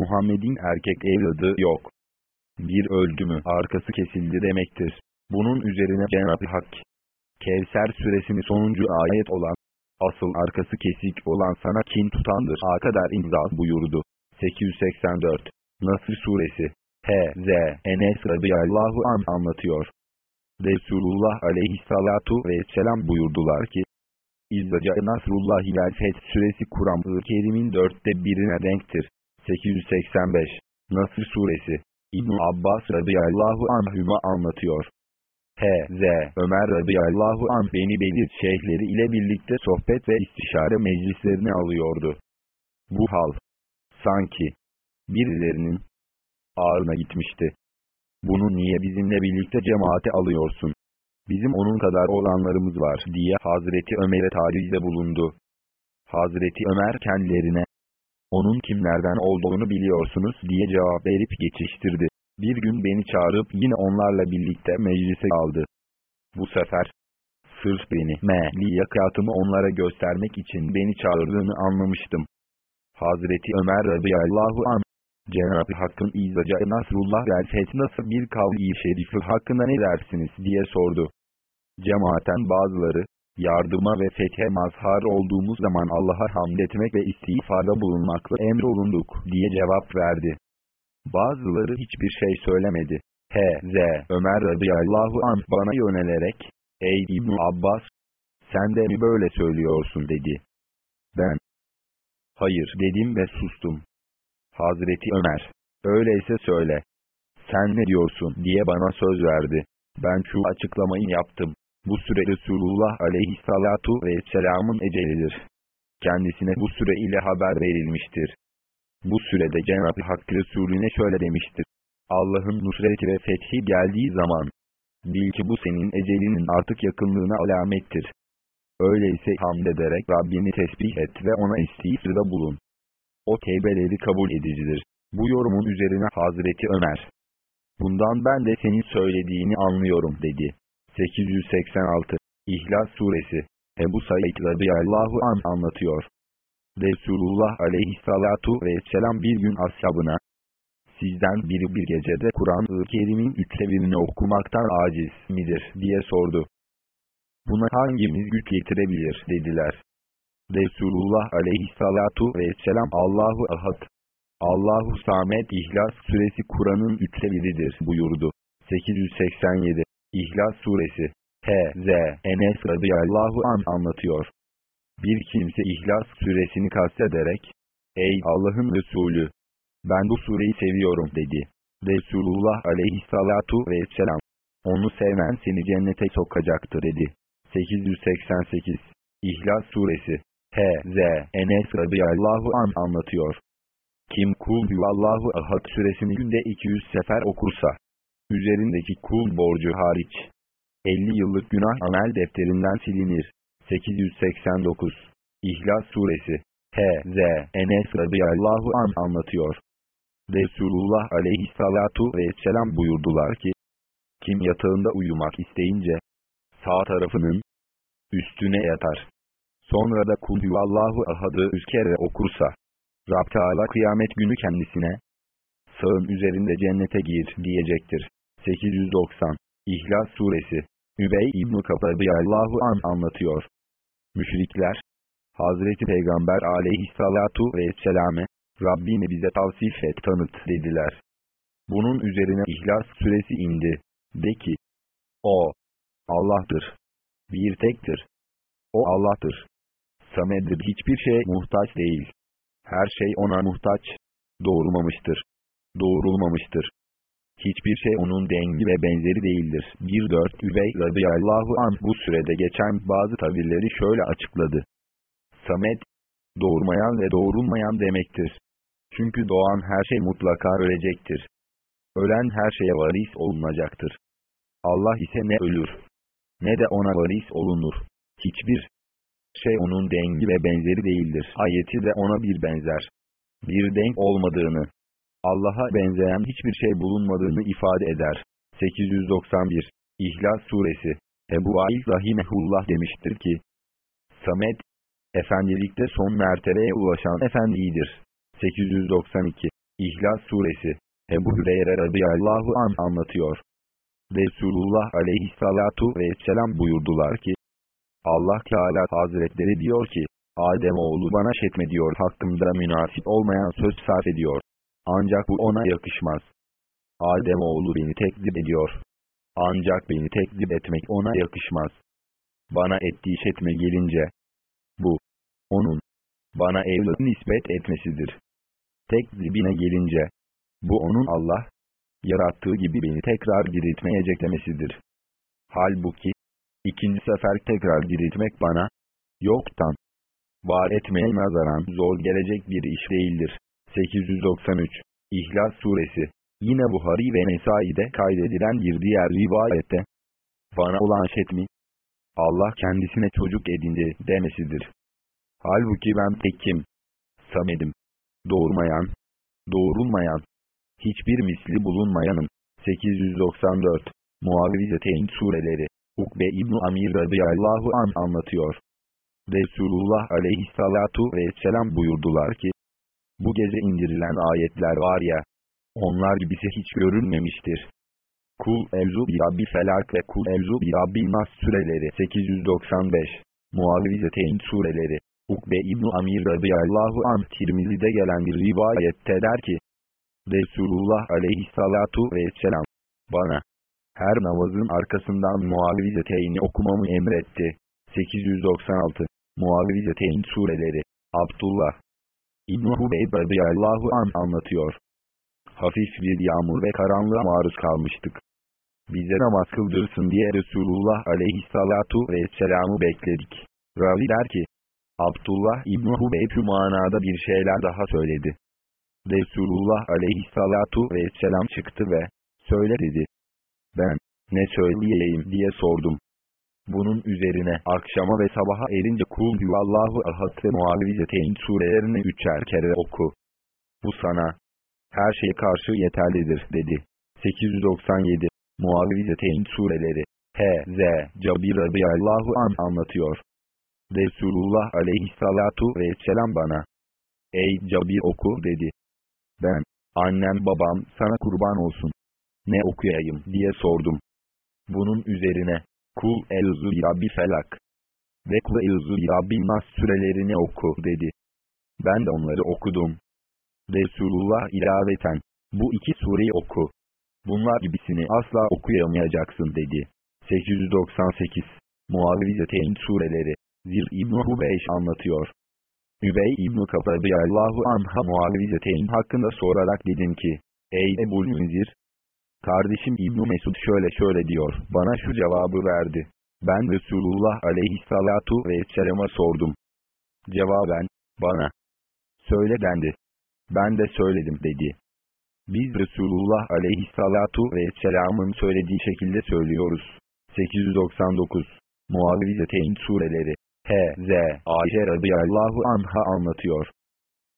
Muhammed'in erkek evladı yok. Bir öldü mü arkası kesildi demektir. Bunun üzerine Cenab-ı Hak, Kevser suresinin sonuncu ayet olan, asıl arkası kesik olan sana kin tutandır a kadar imza buyurdu. 884 Nasr suresi H.Z. Enes radıyallahu an anlatıyor. Resulullah aleyhissalatu vesselam buyurdular ki, İzzaca Nasrullahi vel Feth suresi Kur'an-ı Kerim'in dörtte birine denktir. 885 Nasr suresi İbn Abbas radıyallahu anhüma anlatıyor. H.Z. Ömer radıyallahu anh beni belir şeyhleri ile birlikte sohbet ve istişare meclislerine alıyordu. Bu hal, sanki, birilerinin, ağrına gitmişti. Bunu niye bizimle birlikte cemaate alıyorsun? Bizim onun kadar olanlarımız var diye Hazreti Ömer'e tarihde bulundu. Hazreti Ömer kendilerine, onun kimlerden olduğunu biliyorsunuz diye cevap verip geçiştirdi. Bir gün beni çağırıp yine onlarla birlikte meclise aldı. Bu sefer, sırf beni, mehli yakatımı onlara göstermek için beni çağırdığını anlamıştım. Hazreti Ömer radıyallahu anh, Cenab-ı Hakk'ın izaca Nasrullah vel nasıl bir kavli şerifi hakkında ne dersiniz diye sordu. Cemaaten bazıları, yardıma ve fethe mazhar olduğumuz zaman Allah'a hamd etmek ve istiğfarda bulunmakla emrolunduk diye cevap verdi. Bazıları hiçbir şey söylemedi. H.Z. Ömer radıyallahu anh bana yönelerek, Ey İbn Abbas! Sen de mi böyle söylüyorsun dedi. Ben, hayır dedim ve sustum. Hazreti Ömer, öyleyse söyle. Sen ne diyorsun diye bana söz verdi. Ben şu açıklamayı yaptım. Bu süre Resulullah aleyhissalatu vesselamın ecelidir. Kendisine bu süre ile haber verilmiştir. Bu sürede Cenab-ı Hak Resulüne şöyle demiştir. Allah'ın nusreti ve fethi geldiği zaman, bil ki bu senin ecelinin artık yakınlığına alamettir. Öyleyse hamd ederek Rabbini tesbih et ve ona istiğfirde bulun. O tevbeleri kabul edicidir. Bu yorumun üzerine Hazreti Ömer, bundan ben de senin söylediğini anlıyorum dedi. 886 İhlas Suresi Ebu Said radıyallahu an anlatıyor. Resulullah aleyhissalatu vesselam bir gün ashabına, sizden biri bir gecede Kur'an-ı Kerim'in üçte okumaktan aciz midir diye sordu. Buna hangimiz güç getirebilir dediler. Resulullah aleyhissalatu vesselam Allahu ahad. Allahu samet İhlas suresi Kur'an'ın üçte buyurdu. 887 İhlas suresi H.Z. Enes radıyallahu an anlatıyor. Bir kimse İhlas suresini kastederek, Ey Allah'ın Resulü! Ben bu sureyi seviyorum dedi. Resulullah aleyhissalatu vesselam. Onu sevmen seni cennete sokacaktır dedi. 888 İhlas suresi H.Z. Enes radıyallahu an anlatıyor. Kim kul huvallahu ahad suresini günde 200 sefer okursa, üzerindeki kul borcu hariç, 50 yıllık günah amel defterinden silinir. 889 İhlas suresi H.Z. Enes radıyallahu an anlatıyor. Resulullah aleyhissalatu vesselam buyurdular ki, kim yatağında uyumak isteyince, sağ tarafının üstüne yatar. Sonra da kul Allahu ahadı üç kere okursa, Rab Teala kıyamet günü kendisine, sağın üzerinde cennete gir diyecektir. 890 İhlas Suresi Übey İbn-i Allahu an anlatıyor. Müşrikler, Hazreti Peygamber aleyhissalatu vesselame, Rabbini bize tavsif et tanıt dediler. Bunun üzerine İhlas suresi indi. De ki, O, Allah'tır. Bir tektir. O Allah'tır. Samedir hiçbir şey muhtaç değil. Her şey ona muhtaç. Doğurmamıştır. Doğrulmamıştır. Hiçbir şey onun dengi ve benzeri değildir. 1-4 Übey radıyallahu an bu sürede geçen bazı tabirleri şöyle açıkladı. Samet, doğurmayan ve doğrulmayan demektir. Çünkü doğan her şey mutlaka ölecektir. Ölen her şeye varis olunacaktır. Allah ise ne ölür, ne de ona varis olunur. Hiçbir şey onun dengi ve benzeri değildir. Ayeti de ona bir benzer. Bir denk olmadığını, Allah'a benzeyen hiçbir şey bulunmadığını ifade eder. 891 İhlas Suresi Ebu Ail Rahimehullah demiştir ki, Samet, efendilikte son mertebeye ulaşan efendidir. 892 İhlas Suresi Ebu Hüreyre radıyallahu an anlatıyor. Resulullah aleyhissalatu vesselam buyurdular ki, Allah Teala Hazretleri diyor ki, Adem oğlu bana şetme diyor hakkımda münasip olmayan söz sarf ediyor. Ancak bu ona yakışmaz. Adem oğlu beni tekzip ediyor. Ancak beni tekzip etmek ona yakışmaz. Bana ettiği şetme gelince, bu, onun, bana evlat nispet etmesidir. Tekzibine gelince, bu onun Allah, yarattığı gibi beni tekrar diriltmeyecek demesidir. Halbuki, ikinci sefer tekrar diriltmek bana, yoktan, var etmeye nazaran zor gelecek bir iş değildir. 893 İhlas Suresi. Yine Buhari ve Nesai'de kaydedilen bir diğer rivayette, bana olan şetmi, Allah kendisine çocuk edindi demesidir. Halbuki ben tekim, samedim, doğurmayan, doğrulmayan, hiçbir misli bulunmayanım. 894 Muavizeteyn sureleri. Ukbe İbn Amir radıyallahu an anlatıyor. Resulullah aleyhissalatu vesselam buyurdular ki, bu gece indirilen ayetler var ya, onlar gibisi hiç görülmemiştir. Kul Evzu bi Rabbi Felak ve Kul Evzu bi Rabbi Nas sureleri 895 Muavizeteyn sureleri Ukbe İbn Amir radıyallahu anh Tirmizi'de gelen bir rivayette der ki, Resulullah aleyhissalatu vesselam, bana, her namazın arkasından Muavizeteyni okumamı emretti. 896 Muavizeteyn sureleri, Abdullah, İbn-i Hubeyb radıyallahu an anlatıyor. Hafif bir yağmur ve karanlığa maruz kalmıştık. Bize namaz kıldırsın diye Resulullah aleyhissalatu vesselam'ı bekledik. Ravi der ki, Abdullah İbn-i Hubeyb manada bir şeyler daha söyledi. Resulullah aleyhissalatu vesselam çıktı ve, söyle dedi. Ben, ne söyleyeyim diye sordum. Bunun üzerine akşama ve sabaha erince kul huvallahu ahad ve muavizeteyn surelerini üçer kere oku. Bu sana, her şeye karşı yeterlidir dedi. 897 Muavizeteyn sureleri H.Z. Cabir radıyallahu an anlatıyor. Resulullah aleyhissalatu vesselam bana, Ey Cabir oku dedi. Ben, annem babam sana kurban olsun. Ne okuyayım diye sordum. Bunun üzerine, Kul elzu bi felak ve Kul elzu bi nas sürelerini oku dedi. Ben de onları okudum. Resulullah ilaveten, bu iki sureyi oku. Bunlar gibisini asla okuyamayacaksın dedi. 898 Muavizeteyn sureleri Zir İbn-i Hubeyş anlatıyor. Übey İbn-i Allahu anha Muavizeteyn hakkında sorarak dedim ki, Ey Ebu Münzir, kardeşim ibn Mesud şöyle şöyle diyor, bana şu cevabı verdi. Ben Resulullah aleyhissalatu vesselam'a sordum. Cevaben, bana, söyle dendi. Ben de söyledim dedi. Biz Resulullah aleyhissalatu vesselamın söylediği şekilde söylüyoruz. 899 Muavizeteyn sureleri H.Z. Ayşe radıyallahu anha anlatıyor.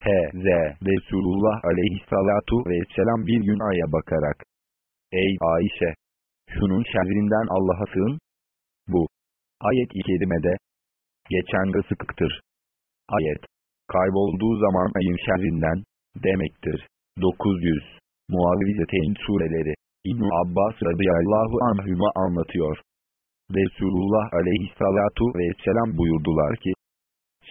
H.Z. Resulullah aleyhissalatu vesselam bir gün aya bakarak. Ey Ayşe! Şunun şerrinden Allah'a sığın. Bu ayet-i kerimede geçen sıkıktır. Ayet kaybolduğu zaman ayın şerrinden demektir. 900 Muavizeteyn sureleri İbn Abbas radıyallahu anhüma anlatıyor. Resulullah aleyhissalatu vesselam buyurdular ki,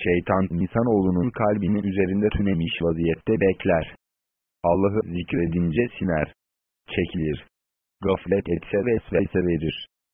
Şeytan insanoğlunun kalbinin üzerinde tünemiş vaziyette bekler. Allah'ı zikredince siner, çekilir. Gaflet etse vesvese verir.